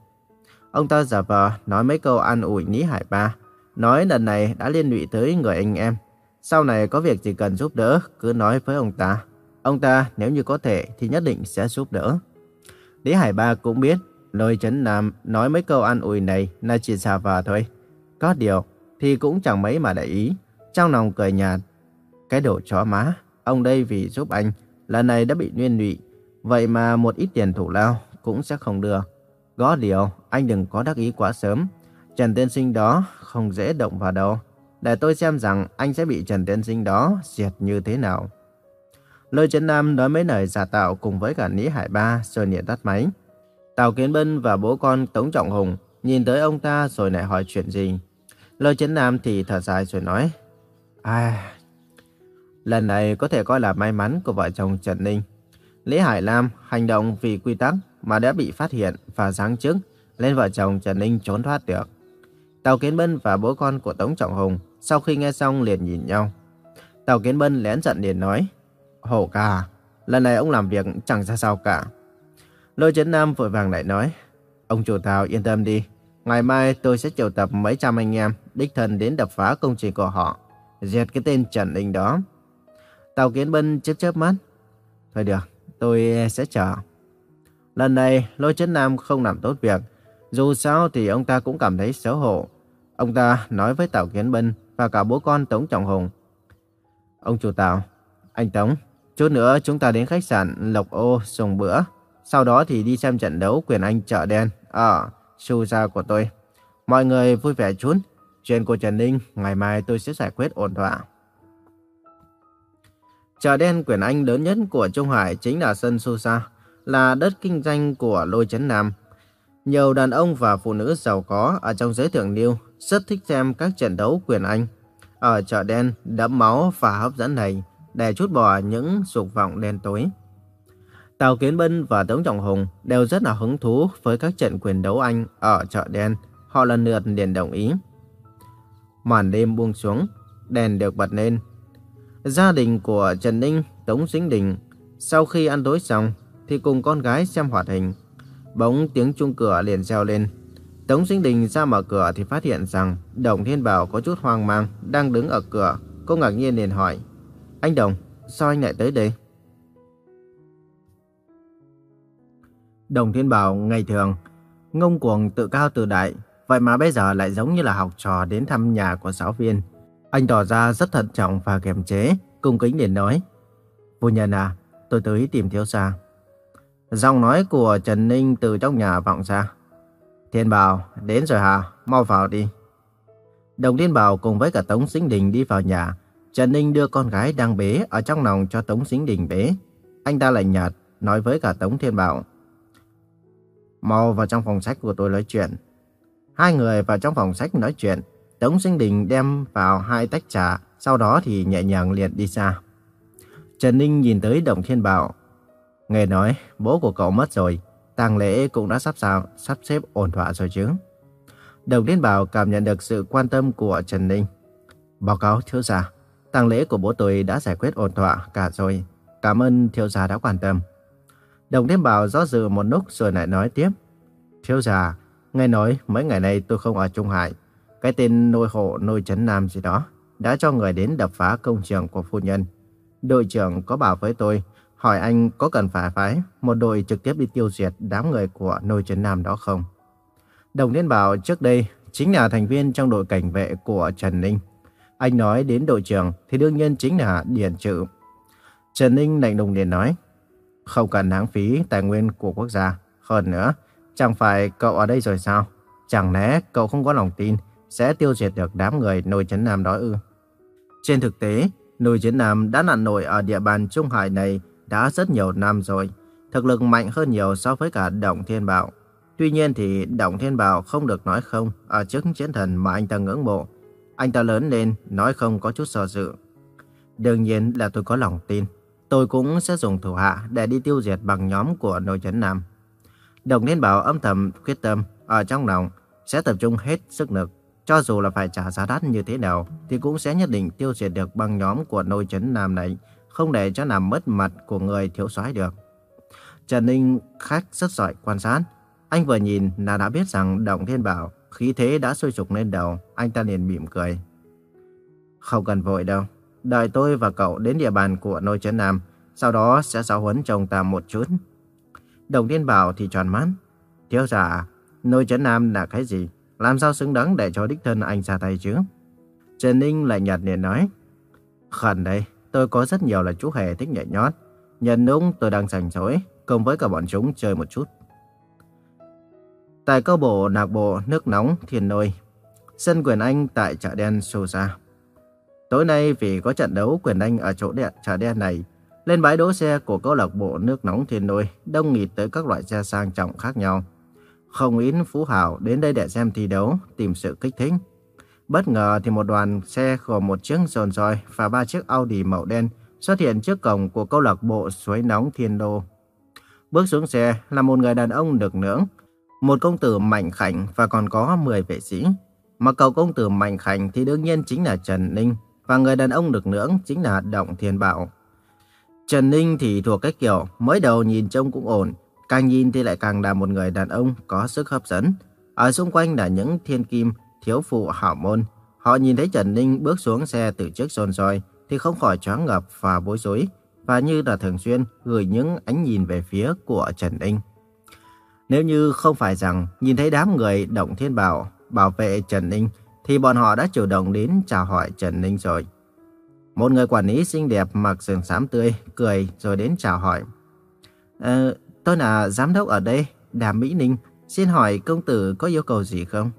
Ông ta giả vờ nói mấy câu an ủi Lý Hải Ba, nói lần này đã liên lụy tới người anh em. Sau này có việc gì cần giúp đỡ, cứ nói với ông ta. Ông ta nếu như có thể thì nhất định sẽ giúp đỡ. Lý Hải Ba cũng biết, lời Trấn Nam nói mấy câu an ủi này là chỉ giả vờ thôi. Có điều thì cũng chẳng mấy mà để ý, trong lòng cười nhạt. Cái đồ chó má, ông đây vì giúp anh, lần này đã bị liên lụy. Vậy mà một ít tiền thủ lao cũng sẽ không được có điều, anh đừng có đắc ý quá sớm. Trần Tiên Sinh đó không dễ động vào đâu. Để tôi xem rằng anh sẽ bị Trần Tiên Sinh đó diệt như thế nào. Lôi Trấn Nam nói mấy lời giả tạo cùng với cả Lý Hải Ba rồi điện tắt máy. Tào Kiến Bân và bố con Tống Trọng Hùng nhìn tới ông ta rồi lại hỏi chuyện gì. Lôi Trấn Nam thì thở dài rồi nói. À, lần này có thể coi là may mắn của vợ chồng Trần Ninh. Lý Hải Lam hành động vì quy tắc mà đã bị phát hiện và giáng chức nên vợ chồng Trần Ninh trốn thoát được. Tào Kiến Bân và bố con của Tống Trọng Hùng sau khi nghe xong liền nhìn nhau. Tào Kiến Bân lén giận liền nói, Hổ ca, lần này ông làm việc chẳng ra sao cả. Lôi Trấn Nam vội vàng lại nói, ông chủ tàu yên tâm đi, ngày mai tôi sẽ triệu tập mấy trăm anh em đích thân đến đập phá công trình của họ, diệt cái tên Trần Ninh đó. Tào Kiến Bân chớp chớp mắt, thôi được, tôi sẽ chờ. Lần này, Lôi chấn Nam không làm tốt việc. Dù sao thì ông ta cũng cảm thấy xấu hổ. Ông ta nói với Tào Kiến Bân và cả bố con Tống Trọng Hùng. Ông chủ Tào, anh Tống, chút nữa chúng ta đến khách sạn Lộc Ô dùng bữa. Sau đó thì đi xem trận đấu quyền Anh chợ đen ở Suza của tôi. Mọi người vui vẻ chút. Chuyện của Trần Ninh, ngày mai tôi sẽ giải quyết ổn thỏa. Chợ đen quyền Anh lớn nhất của Trung Hải chính là sân Su Sa là đất kinh doanh của Lôi Chấn Nam. Nhiều đàn ông và phụ nữ giàu có ở trong giới thượng lưu rất thích xem các trận đấu quyền Anh. Ở chợ đen đẫm máu và hấp dẫn này để chút bỏ những dục vọng đen tối. Tào Kiến Bân và Tống Trọng Hùng đều rất là hứng thú với các trận quyền đấu Anh ở chợ đen. Họ lần lượt liền đồng ý. Màn đêm buông xuống, đèn được bật lên. Gia đình của Trần Ninh, Tống Dính Đình sau khi ăn tối xong thì cùng con gái xem hoạt hình. Bỗng tiếng chuông cửa liền reo lên. Tống Sinh Đình ra mở cửa thì phát hiện rằng Đồng Thiên Bảo có chút hoang mang, đang đứng ở cửa. Cô ngạc nhiên liền hỏi, Anh Đồng, sao anh lại tới đây? Đồng Thiên Bảo ngày thường, ngông cuồng tự cao tự đại, vậy mà bây giờ lại giống như là học trò đến thăm nhà của giáo viên. Anh tỏ ra rất thận trọng và kiềm chế, cung kính liền nói, Phu nhân à, tôi tới tìm thiếu gia. Giọng nói của Trần Ninh từ trong nhà vọng ra. Thiên Bảo, đến rồi hả? Mau vào đi. Đồng Thiên Bảo cùng với cả Tống Sinh Đình đi vào nhà. Trần Ninh đưa con gái đang bế ở trong lòng cho Tống Sinh Đình bế. Anh ta lạnh nhạt, nói với cả Tống Thiên Bảo. Mau vào trong phòng sách của tôi nói chuyện. Hai người vào trong phòng sách nói chuyện. Tống Sinh Đình đem vào hai tách trà, sau đó thì nhẹ nhàng liền đi xa. Trần Ninh nhìn tới Đồng Thiên Bảo, Nghe nói bố của cậu mất rồi, tang lễ cũng đã sắp sao, sắp xếp ổn thỏa rồi chứ. Đồng Liên Bảo cảm nhận được sự quan tâm của Trần Ninh. Báo cáo thiếu gia, tang lễ của bố tôi đã giải quyết ổn thỏa cả rồi. Cảm ơn thiếu gia đã quan tâm. Đồng Liên Bảo do dự một lúc rồi lại nói tiếp. Thiếu gia, nghe nói mấy ngày nay tôi không ở Trung Hải. Cái tên nôi hộ nôi chấn Nam gì đó đã cho người đến đập phá công trường của phu nhân. Đội trưởng có bảo với tôi hỏi anh có cần phải phái một đội trực tiếp đi tiêu diệt đám người của nôi trấn Nam đó không? Đồng Liên Bảo trước đây chính là thành viên trong đội cảnh vệ của Trần Ninh. Anh nói đến đội trưởng thì đương nhiên chính là Điền Trự. Trần Ninh lạnh lùng liền nói, không cần lãng phí tài nguyên của quốc gia. Hơn nữa, chẳng phải cậu ở đây rồi sao? Chẳng lẽ cậu không có lòng tin sẽ tiêu diệt được đám người nội trấn Nam đó ư? Trên thực tế, nội trấn Nam đã nặn nổi ở địa bàn Trung Hải này đã rất nhiều năm rồi, thực lực mạnh hơn nhiều so với cả Động Thiên Bảo. Tuy nhiên thì Động Thiên Bảo không được nói không ở trước chiến thần mà anh ta ngưỡng mộ. Anh ta lớn lên, nói không có chút sợ dự. Đương nhiên là tôi có lòng tin. Tôi cũng sẽ dùng thủ hạ để đi tiêu diệt bằng nhóm của nội chấn Nam. Đồng Thiên Bảo âm thầm quyết tâm ở trong lòng sẽ tập trung hết sức lực. Cho dù là phải trả giá đắt như thế nào thì cũng sẽ nhất định tiêu diệt được băng nhóm của nội chấn Nam này, không để cho làm mất mặt của người thiếu soái được. Trần Ninh khách rất giỏi quan sát. Anh vừa nhìn là đã biết rằng Đồng Thiên Bảo khí thế đã sôi sục lên đầu, anh ta liền mỉm cười. Không cần vội đâu, đợi tôi và cậu đến địa bàn của nội trấn Nam, sau đó sẽ giáo huấn chồng ta một chút. Đồng Thiên Bảo thì tròn mắt. Thiếu giả, nội trấn Nam là cái gì? Làm sao xứng đáng để cho đích thân anh ra tay chứ? Trần Ninh lại nhạt liền nói. Khẩn đây, tôi có rất nhiều là chú hề thích nhảy nhót. Nhân lúc tôi đang rảnh rỗi, cùng với cả bọn chúng chơi một chút. Tại câu bộ nạc bộ nước nóng Thiên Nôi, sân quyền Anh tại chợ đen Sosa. Tối nay vì có trận đấu quyền Anh ở chỗ điện chợ đen này, lên bãi đỗ xe của câu lạc bộ nước nóng Thiên Nôi đông nghịt tới các loại xe sang trọng khác nhau. Không ít phú hào đến đây để xem thi đấu, tìm sự kích thích. Bất ngờ thì một đoàn xe gồm một chiếc Rolls dòi và ba chiếc Audi màu đen xuất hiện trước cổng của câu lạc bộ suối nóng Thiên Đô. Bước xuống xe là một người đàn ông được nướng, một công tử mạnh khảnh và còn có 10 vệ sĩ. Mà cậu công tử mạnh khảnh thì đương nhiên chính là Trần Ninh và người đàn ông được nướng chính là Động Thiên Bảo. Trần Ninh thì thuộc cái kiểu mới đầu nhìn trông cũng ổn, càng nhìn thì lại càng là một người đàn ông có sức hấp dẫn. Ở xung quanh là những thiên kim, thiếu phụ hảo môn. Họ nhìn thấy Trần Ninh bước xuống xe từ trước xôn xoay thì không khỏi choáng ngập và bối rối và như là thường xuyên gửi những ánh nhìn về phía của Trần Ninh. Nếu như không phải rằng nhìn thấy đám người Động Thiên Bảo bảo vệ Trần Ninh thì bọn họ đã chủ động đến chào hỏi Trần Ninh rồi. Một người quản lý xinh đẹp mặc sườn xám tươi, cười rồi đến chào hỏi. Ờ, tôi là giám đốc ở đây, Đàm Mỹ Ninh. Xin hỏi công tử có yêu cầu gì không?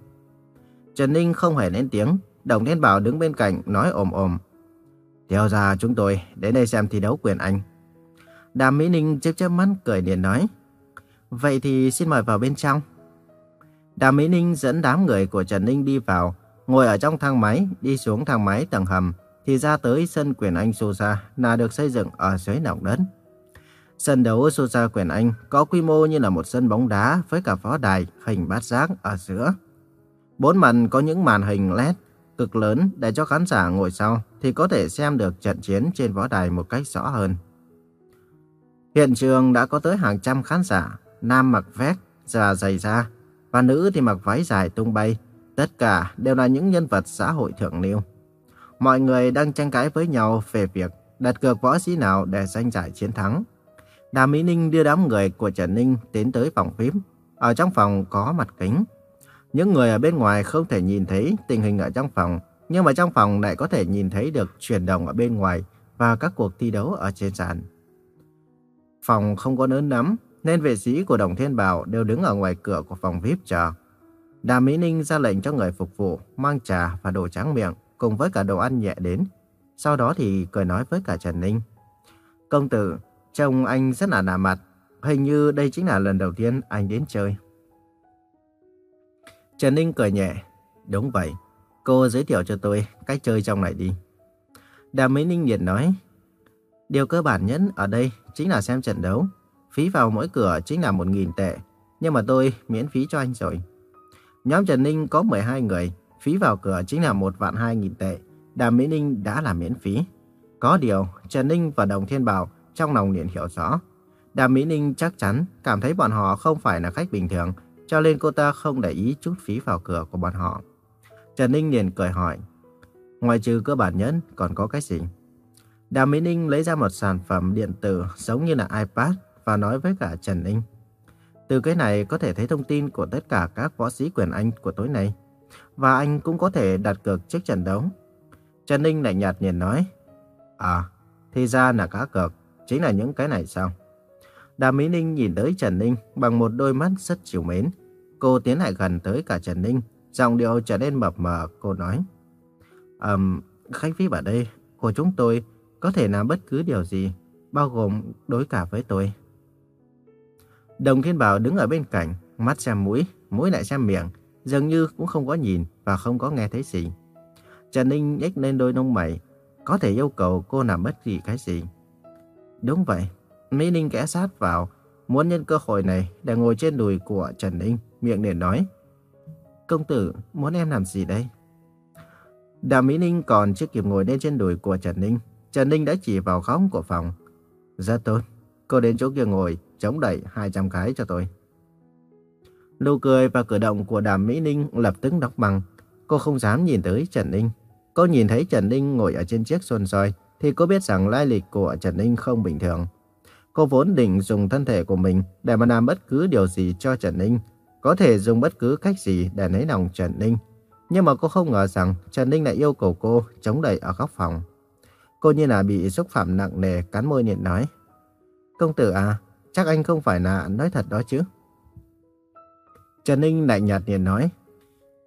Trần Ninh không hề lên tiếng. Đồng Thiên Bảo đứng bên cạnh nói ồm ồm. Theo ra chúng tôi đến đây xem thi đấu quyền Anh. Đàm Mỹ Ninh chớp chớp mắt cười điện nói. Vậy thì xin mời vào bên trong. Đàm Mỹ Ninh dẫn đám người của Trần Ninh đi vào, ngồi ở trong thang máy, đi xuống thang máy tầng hầm, thì ra tới sân quyền Anh Sosa là được xây dựng ở dưới lòng đất. Sân đấu Sosa quyền Anh có quy mô như là một sân bóng đá với cả phó đài hình bát giác ở giữa. Bốn mặt có những màn hình LED cực lớn để cho khán giả ngồi sau thì có thể xem được trận chiến trên võ đài một cách rõ hơn. Hiện trường đã có tới hàng trăm khán giả, nam mặc vest và giày da, và nữ thì mặc váy dài tung bay. Tất cả đều là những nhân vật xã hội thượng lưu. Mọi người đang tranh cãi với nhau về việc đặt cược võ sĩ nào để giành giải chiến thắng. Đàm Mỹ Ninh đưa đám người của Trần Ninh đến tới phòng VIP. Ở trong phòng có mặt kính. Những người ở bên ngoài không thể nhìn thấy tình hình ở trong phòng, nhưng mà trong phòng lại có thể nhìn thấy được chuyển động ở bên ngoài và các cuộc thi đấu ở trên sàn. Phòng không có lớn lắm, nên vệ sĩ của Đồng Thiên Bảo đều đứng ở ngoài cửa của phòng VIP chờ. Đàm Mỹ Ninh ra lệnh cho người phục vụ mang trà và đồ tráng miệng cùng với cả đồ ăn nhẹ đến. Sau đó thì cười nói với cả Trần Ninh. Công tử, trông anh rất là nà mặt. Hình như đây chính là lần đầu tiên anh đến chơi. Trần Ninh cười nhẹ. Đúng vậy, cô giới thiệu cho tôi cách chơi trong này đi. Đàm Mỹ Ninh liền nói. Điều cơ bản nhất ở đây chính là xem trận đấu. Phí vào mỗi cửa chính là 1.000 tệ. Nhưng mà tôi miễn phí cho anh rồi. Nhóm Trần Ninh có 12 người. Phí vào cửa chính là 1 vạn 2.000 tệ. Đàm Mỹ Ninh đã là miễn phí. Có điều, Trần Ninh và Đồng Thiên Bảo trong lòng liền hiểu rõ. Đàm Mỹ Ninh chắc chắn cảm thấy bọn họ không phải là khách bình thường, cho nên cô ta không để ý chút phí vào cửa của bọn họ. Trần Ninh liền cười hỏi, ngoài trừ cơ bản nhẫn còn có cái gì? Đàm Mỹ Ninh lấy ra một sản phẩm điện tử giống như là iPad và nói với cả Trần Ninh. Từ cái này có thể thấy thông tin của tất cả các võ sĩ quyền Anh của tối nay. Và anh cũng có thể đặt cược trước trận đấu. Trần Ninh lạnh nhạt nhìn nói. À, thì ra là cá cược, chính là những cái này sao? Đàm Mỹ Ninh nhìn tới Trần Ninh bằng một đôi mắt rất chiều mến. Cô tiến lại gần tới cả Trần Ninh, giọng điệu trở nên mập mờ, cô nói. Um, khách VIP ở đây của chúng tôi có thể làm bất cứ điều gì, bao gồm đối cả với tôi. Đồng Thiên Bảo đứng ở bên cạnh, mắt xem mũi, mũi lại xem miệng, dường như cũng không có nhìn và không có nghe thấy gì. Trần Ninh nhếch lên đôi lông mày. có thể yêu cầu cô làm bất kỳ cái gì. Đúng vậy, Mỹ Ninh kẽ sát vào, muốn nhân cơ hội này để ngồi trên đùi của Trần Ninh, miệng để nói. Công tử, muốn em làm gì đây? Đàm Mỹ Ninh còn chưa kịp ngồi lên trên đùi của Trần Ninh, Trần Ninh đã chỉ vào góc của phòng. Rất tốt, cô đến chỗ kia ngồi, chống đẩy 200 cái cho tôi. Nụ cười và cử động của Đàm Mỹ Ninh lập tức đóng bằng. Cô không dám nhìn tới Trần Ninh. Cô nhìn thấy Trần Ninh ngồi ở trên chiếc xôn soi, thì cô biết rằng lai lịch của Trần Ninh không bình thường. Cô vốn định dùng thân thể của mình để mà làm bất cứ điều gì cho Trần Ninh, có thể dùng bất cứ cách gì để lấy lòng Trần Ninh. Nhưng mà cô không ngờ rằng Trần Ninh lại yêu cầu cô chống đẩy ở góc phòng. Cô như là bị xúc phạm nặng nề cắn môi nhịn nói. Công tử à, chắc anh không phải là nói thật đó chứ. Trần Ninh lại nhạt liền nói.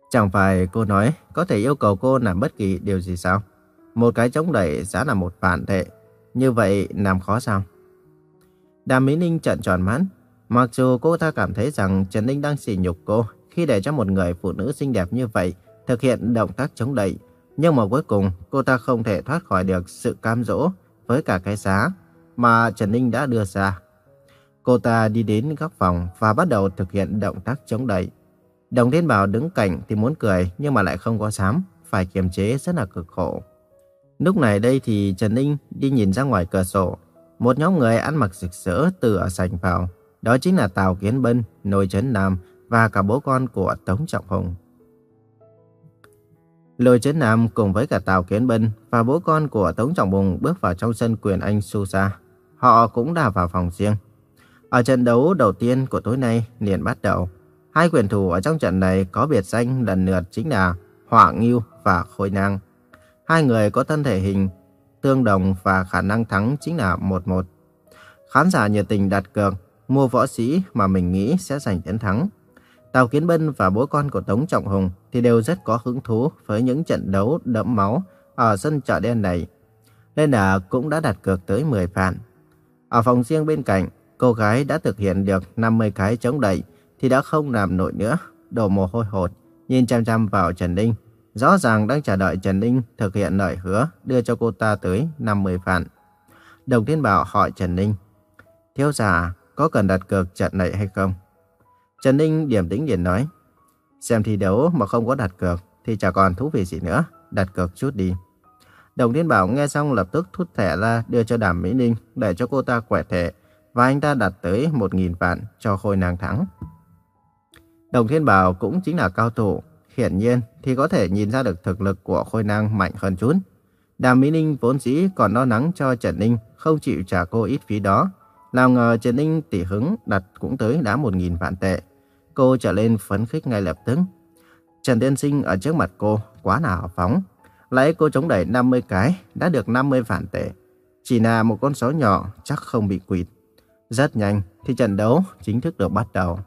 Chẳng phải cô nói có thể yêu cầu cô làm bất kỳ điều gì sao? Một cái chống đẩy giá là một vạn tệ. Như vậy làm khó sao? Đàm Mỹ Ninh trợn tròn mắt. Mặc dù cô ta cảm thấy rằng Trần Ninh đang sỉ nhục cô khi để cho một người phụ nữ xinh đẹp như vậy thực hiện động tác chống đẩy. Nhưng mà cuối cùng cô ta không thể thoát khỏi được sự cam dỗ với cả cái giá mà Trần Ninh đã đưa ra. Cô ta đi đến góc phòng và bắt đầu thực hiện động tác chống đẩy. Đồng Thiên Bảo đứng cạnh thì muốn cười nhưng mà lại không có dám, phải kiềm chế rất là cực khổ. Lúc này đây thì Trần Ninh đi nhìn ra ngoài cửa sổ. Một nhóm người ăn mặc rực rỡ từ ở sảnh vào. Đó chính là Tào Kiến Bân, nội Trấn Nam và cả bố con của Tống Trọng Hùng. Lôi Trấn Nam cùng với cả Tào Kiến Bân và bố con của Tống Trọng Hùng bước vào trong sân quyền Anh Su Sa. Họ cũng đã vào phòng riêng. Ở trận đấu đầu tiên của tối nay liền bắt đầu. Hai quyền thủ ở trong trận này có biệt danh lần lượt chính là Hỏa Nghiêu và Khôi Năng. Hai người có thân thể hình tương đồng và khả năng thắng chính là 1-1. Khán giả nhiệt tình đặt cược mua võ sĩ mà mình nghĩ sẽ giành chiến thắng. Tào Kiến Bân và bố con của Tống Trọng Hùng thì đều rất có hứng thú với những trận đấu đẫm máu ở sân chợ đen này. Nên là cũng đã đặt cược tới 10 phản. Ở phòng riêng bên cạnh, cô gái đã thực hiện được 50 cái chống đẩy thì đã không làm nổi nữa, đổ mồ hôi hột, nhìn chăm chăm vào Trần Ninh. Rõ ràng đang chờ đợi Trần Ninh thực hiện lời hứa đưa cho cô ta tới 50 vạn. Đồng Thiên Bảo hỏi Trần Ninh, Thiếu giả, có cần đặt cược trận này hay không? Trần Ninh điểm tĩnh liền nói, xem thi đấu mà không có đặt cược thì chả còn thú vị gì nữa, đặt cược chút đi. Đồng Thiên Bảo nghe xong lập tức thút thẻ ra đưa cho Đàm Mỹ Ninh để cho cô ta quẹt thẻ và anh ta đặt tới 1.000 vạn cho khôi nàng thắng. Đồng Thiên Bảo cũng chính là cao thủ, hiển nhiên thì có thể nhìn ra được thực lực của khôi năng mạnh hơn chút. Đàm Mỹ Ninh vốn dĩ còn lo lắng cho Trần Ninh không chịu trả cô ít phí đó. Nào ngờ Trần Ninh tỉ hứng đặt cũng tới đã 1.000 vạn tệ. Cô trở lên phấn khích ngay lập tức. Trần Tiên Sinh ở trước mặt cô, quá là hào phóng. Lấy cô chống đẩy 50 cái đã được 50 vạn tệ. Chỉ là một con số nhỏ chắc không bị quỵt. Rất nhanh thì trận đấu chính thức được bắt đầu.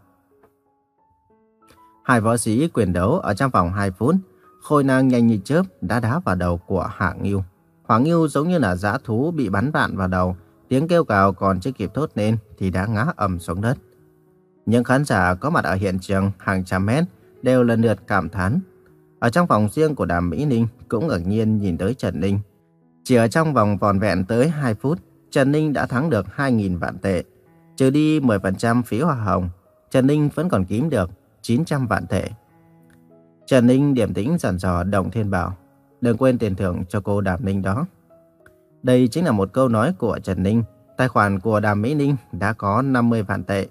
Hai võ sĩ quyền đấu ở trong vòng 2 phút. Khôi năng nhanh như chớp đã đá vào đầu của Hạ Nghiêu. Hoàng Nghiêu giống như là dã thú bị bắn vạn vào đầu. Tiếng kêu cào còn chưa kịp thốt lên thì đã ngã ầm xuống đất. Những khán giả có mặt ở hiện trường hàng trăm mét đều lần lượt cảm thán. Ở trong phòng riêng của Đàm Mỹ Ninh cũng ngạc nhiên nhìn tới Trần Ninh. Chỉ ở trong vòng vòn vẹn tới 2 phút, Trần Ninh đã thắng được 2.000 vạn tệ. Trừ đi 10% phí hoa hồng, Trần Ninh vẫn còn kiếm được 900 vạn tệ. Trần Ninh điểm tĩnh dặn dò Đồng Thiên Bảo. Đừng quên tiền thưởng cho cô Đàm Ninh đó. Đây chính là một câu nói của Trần Ninh. Tài khoản của Đàm Mỹ Ninh đã có 50 vạn tệ.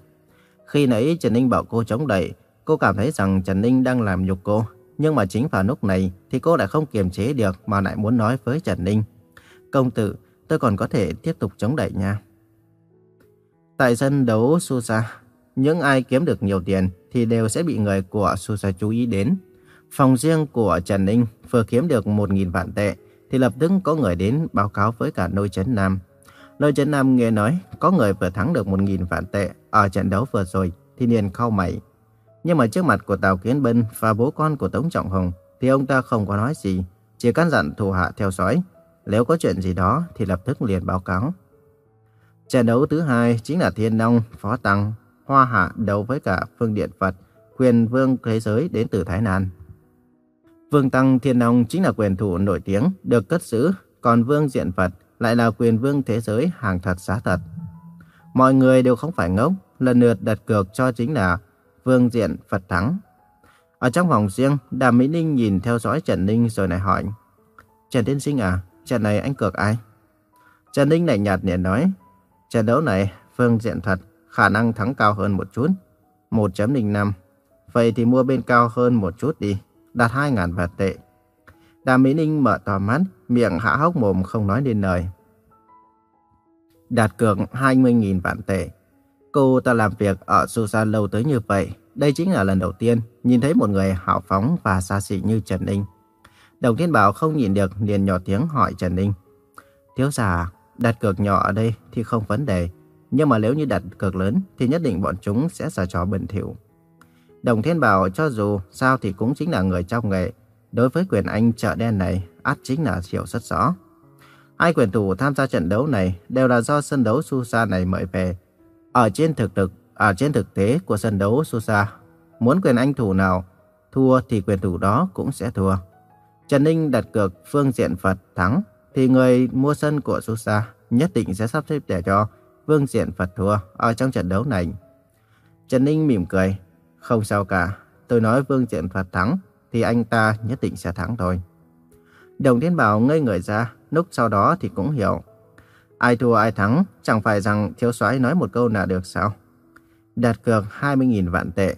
Khi nãy Trần Ninh bảo cô chống đẩy, cô cảm thấy rằng Trần Ninh đang làm nhục cô. Nhưng mà chính vào lúc này thì cô lại không kiềm chế được mà lại muốn nói với Trần Ninh. Công tử, tôi còn có thể tiếp tục chống đẩy nha. Tại sân đấu Susa, những ai kiếm được nhiều tiền thì đều sẽ bị người của Susa chú ý đến. Phòng riêng của Trần Ninh vừa kiếm được 1.000 vạn tệ thì lập tức có người đến báo cáo với cả Nôi Trấn Nam. Nôi Trấn Nam nghe nói có người vừa thắng được 1.000 vạn tệ ở trận đấu vừa rồi thì liền khao mày. Nhưng mà trước mặt của Tào Kiến Bân và bố con của Tống Trọng Hồng thì ông ta không có nói gì, chỉ căn dặn thủ hạ theo dõi. Nếu có chuyện gì đó thì lập tức liền báo cáo. Trận đấu thứ hai chính là Thiên Long, Phó Tăng, Hoa Hạ đấu với cả Phương Điện Phật, quyền vương thế giới đến từ Thái Lan. Vương Tăng Thiên Long chính là quyền thủ nổi tiếng được cất giữ còn Vương Diện Phật lại là quyền vương thế giới hàng thật giá thật. Mọi người đều không phải ngốc, lần lượt đặt cược cho chính là Vương Diện Phật thắng. Ở trong phòng riêng, Đàm Mỹ Ninh nhìn theo dõi Trần Ninh rồi lại hỏi. Trần Tiên Sinh à, trận này anh cược ai? Trần Ninh lạnh nhạt nhẹ nói. Trận đấu này, Vương Diện Thật khả năng thắng cao hơn một chút. 1.05. Vậy thì mua bên cao hơn một chút đi, đạt 2.000 vạn tệ. Đàm Mỹ Ninh mở to mắt, miệng hạ hốc mồm không nói nên lời. Đạt cược 20.000 vạn tệ. Cô ta làm việc ở Susan lâu tới như vậy. Đây chính là lần đầu tiên nhìn thấy một người hào phóng và xa xỉ như Trần Ninh. Đồng Thiên Bảo không nhìn được liền nhỏ tiếng hỏi Trần Ninh. Thiếu gia, đặt cược nhỏ ở đây thì không vấn đề. Nhưng mà nếu như đặt cược lớn thì nhất định bọn chúng sẽ xả trò bẩn thỉu. Đồng Thiên Bảo cho dù sao thì cũng chính là người trong nghề. Đối với quyền anh chợ đen này, át chính là hiểu rất rõ. Hai quyền thủ tham gia trận đấu này đều là do sân đấu Susa này mời về. Ở trên thực thực, ở à, trên thực tế của sân đấu Susa, muốn quyền anh thủ nào thua thì quyền thủ đó cũng sẽ thua. Trần Ninh đặt cược phương diện Phật thắng, thì người mua sân của Susa nhất định sẽ sắp xếp để cho phương diện Phật thua ở trong trận đấu này. Trần Ninh mỉm cười, không sao cả, tôi nói phương diện Phật thắng, thì anh ta nhất định sẽ thắng thôi. Đồng Thiên Bảo ngây người ra, lúc sau đó thì cũng hiểu. Ai thua ai thắng, chẳng phải rằng thiếu soái nói một câu là được sao? Đặt cược 20.000 vạn tệ.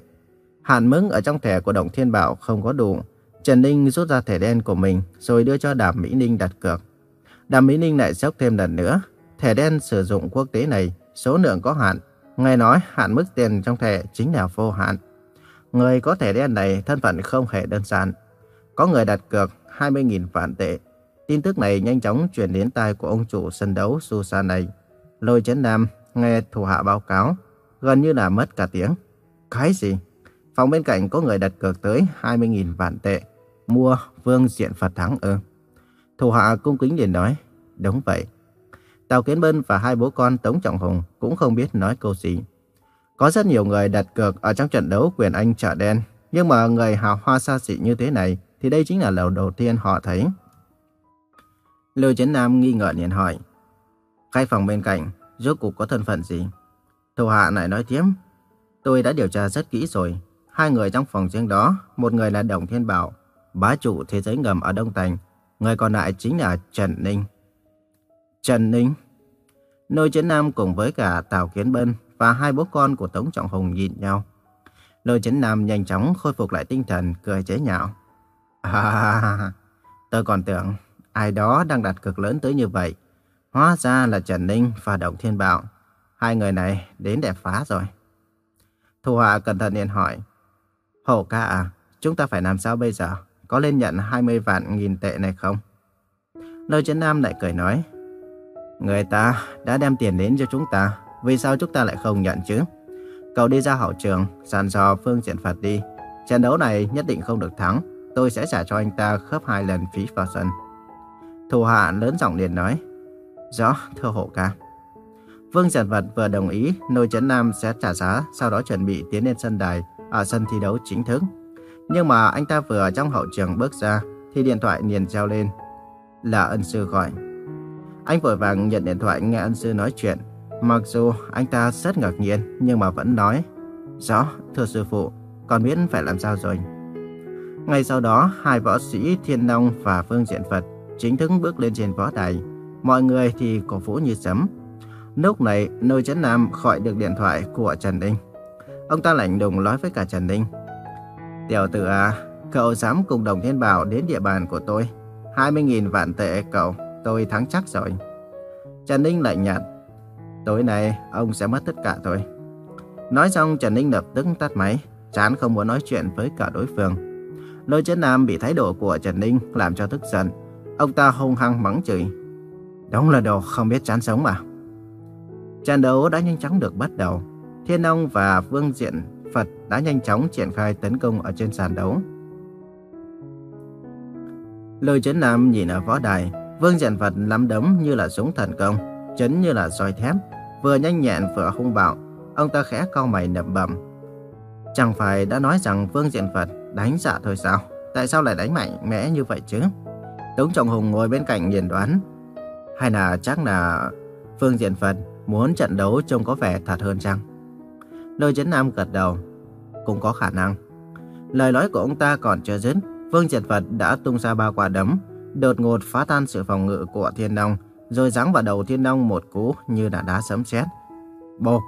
Hạn mức ở trong thẻ của Đồng Thiên Bảo không có đủ. Trần Ninh rút ra thẻ đen của mình rồi đưa cho Đàm Mỹ Ninh đặt cược. Đàm Mỹ Ninh lại sốc thêm lần nữa. Thẻ đen sử dụng quốc tế này, số lượng có hạn. Nghe nói hạn mức tiền trong thẻ chính là vô hạn. Người có thẻ đen này thân phận không hề đơn giản. Có người đặt cược 20.000 vạn tệ. Tin tức này nhanh chóng truyền đến tai của ông chủ sân đấu Susan này. Lôi chấn nam nghe thủ hạ báo cáo, gần như là mất cả tiếng. Cái gì? Phòng bên cạnh có người đặt cược tới 20.000 vạn tệ. Mua vương diện Phật thắng ư. Thủ hạ cung kính liền nói, đúng vậy. Tào Kiến Bân và hai bố con Tống Trọng Hùng cũng không biết nói câu gì. Có rất nhiều người đặt cược ở trong trận đấu quyền Anh chợ đen, nhưng mà người hào hoa xa xỉ như thế này thì đây chính là lần đầu tiên họ thấy. Lưu Chấn Nam nghi ngờ liền hỏi, khai phòng bên cạnh, rốt cuộc có thân phận gì? Thủ hạ lại nói tiếp, tôi đã điều tra rất kỹ rồi. Hai người trong phòng riêng đó, một người là Đồng Thiên Bảo, bá chủ thế giới ngầm ở Đông Thành, người còn lại chính là Trần Ninh. Trần Ninh? Nôi Chấn Nam cùng với cả Tào Kiến Bân và hai bố con của Tống Trọng Hùng nhìn nhau. Nôi Chấn Nam nhanh chóng khôi phục lại tinh thần, cười chế nhạo. À, tôi còn tưởng ai đó đang đặt cực lớn tới như vậy. Hóa ra là Trần Ninh và Đồng Thiên Bảo. Hai người này đến để phá rồi. Thu Hạ cẩn thận liền hỏi. Hổ ca à, chúng ta phải làm sao bây giờ? Có lên nhận 20 vạn nghìn tệ này không? Lôi Chấn Nam lại cười nói. Người ta đã đem tiền đến cho chúng ta. Vì sao chúng ta lại không nhận chứ? Cậu đi ra hậu trường, sàn dò phương diện phạt đi. Trận đấu này nhất định không được thắng. Tôi sẽ trả cho anh ta gấp hai lần phí vào sân. Thủ hạ lớn giọng liền nói. Rõ, thưa hộ ca. Vương Giản Vật vừa đồng ý Nôi Trấn Nam sẽ trả giá, sau đó chuẩn bị tiến lên sân đài ở sân thi đấu chính thức. Nhưng mà anh ta vừa trong hậu trường bước ra thì điện thoại liền treo lên. Là ân sư gọi. Anh vội vàng nhận điện thoại nghe ân sư nói chuyện. Mặc dù anh ta rất ngạc nhiên nhưng mà vẫn nói. Rõ, thưa sư phụ, con biết phải làm sao rồi. Ngay sau đó, hai võ sĩ Thiên Long và Phương Diện Phật chính thức bước lên trên võ đài. Mọi người thì cổ vũ như sấm. Lúc này, nơi chấn Nam gọi được điện thoại của Trần Đinh. Ông ta lạnh lùng nói với cả Trần Đinh: Tiểu tử à, cậu dám cùng Đồng Thiên Bảo đến địa bàn của tôi. 20.000 vạn tệ cậu, tôi thắng chắc rồi. Trần Ninh lại nhạt. Tối nay, ông sẽ mất tất cả thôi. Nói xong, Trần Ninh lập tức tắt máy, chán không muốn nói chuyện với cả đối phương. Lôi Chấn Nam bị thái độ của Trần Ninh làm cho tức giận. Ông ta hung hăng mắng chửi. Đúng là đồ không biết chán sống mà. Trận đấu đã nhanh chóng được bắt đầu. Thiên Ông và Vương Diện Phật đã nhanh chóng triển khai tấn công ở trên sàn đấu. Lôi Chấn Nam nhìn ở võ đài, Vương Diện Phật nắm đấm như là súng thần công, chấn như là roi thép, vừa nhanh nhẹn vừa hung bạo. Ông ta khẽ cau mày nậm bầm. Chẳng phải đã nói rằng Vương Diện Phật đánh dạ thôi sao? Tại sao lại đánh mạnh mẽ như vậy chứ? Tống Trọng Hùng ngồi bên cạnh nhìn đoán, Hay là chắc là Vương Diện Phật muốn trận đấu trông có vẻ thật hơn chăng? Lôi Chấn Nam gật đầu. Cũng có khả năng. Lời nói của ông ta còn chưa dứt, Vương Diện Phật đã tung ra ba quả đấm, đột ngột phá tan sự phòng ngự của Thiên Long, rồi giáng vào đầu Thiên Long một cú như là đá sấm sét. Bộp!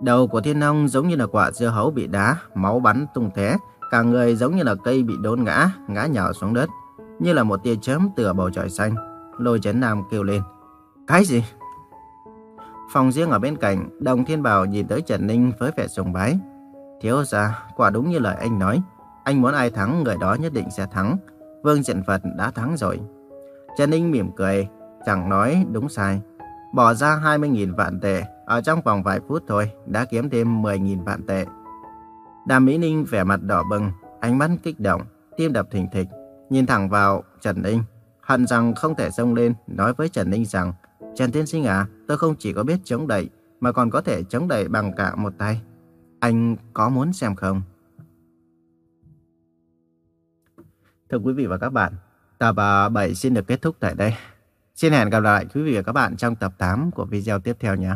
Đầu của Thiên Long giống như là quả dưa hấu bị đá, máu bắn tung tóe, cả người giống như là cây bị đốn ngã, ngã nhào xuống đất, như là một tia chớp từ bầu trời xanh. Lôi Chấn Nam kêu lên. Cái gì? Phòng riêng ở bên cạnh, Đồng Thiên Bảo nhìn tới Trần Ninh với vẻ sùng bái. Thiếu gia, quả đúng như lời anh nói. Anh muốn ai thắng, người đó nhất định sẽ thắng. Vương Trận Phật đã thắng rồi. Trần Ninh mỉm cười, chẳng nói đúng sai. Bỏ ra 20.000 vạn tệ, ở trong vòng vài phút thôi, đã kiếm thêm 10.000 vạn tệ. Đàm Mỹ Ninh vẻ mặt đỏ bừng, ánh mắt kích động, tim đập thình thịch, nhìn thẳng vào Trần Ninh. Hận rằng không thể xông lên, nói với Trần Ninh rằng, Trần Tiên Sinh à, tôi không chỉ có biết chống đẩy, mà còn có thể chống đẩy bằng cả một tay. Anh có muốn xem không? Thưa quý vị và các bạn, tập à, 7 xin được kết thúc tại đây. Xin hẹn gặp lại quý vị và các bạn trong tập 8 của video tiếp theo nhé.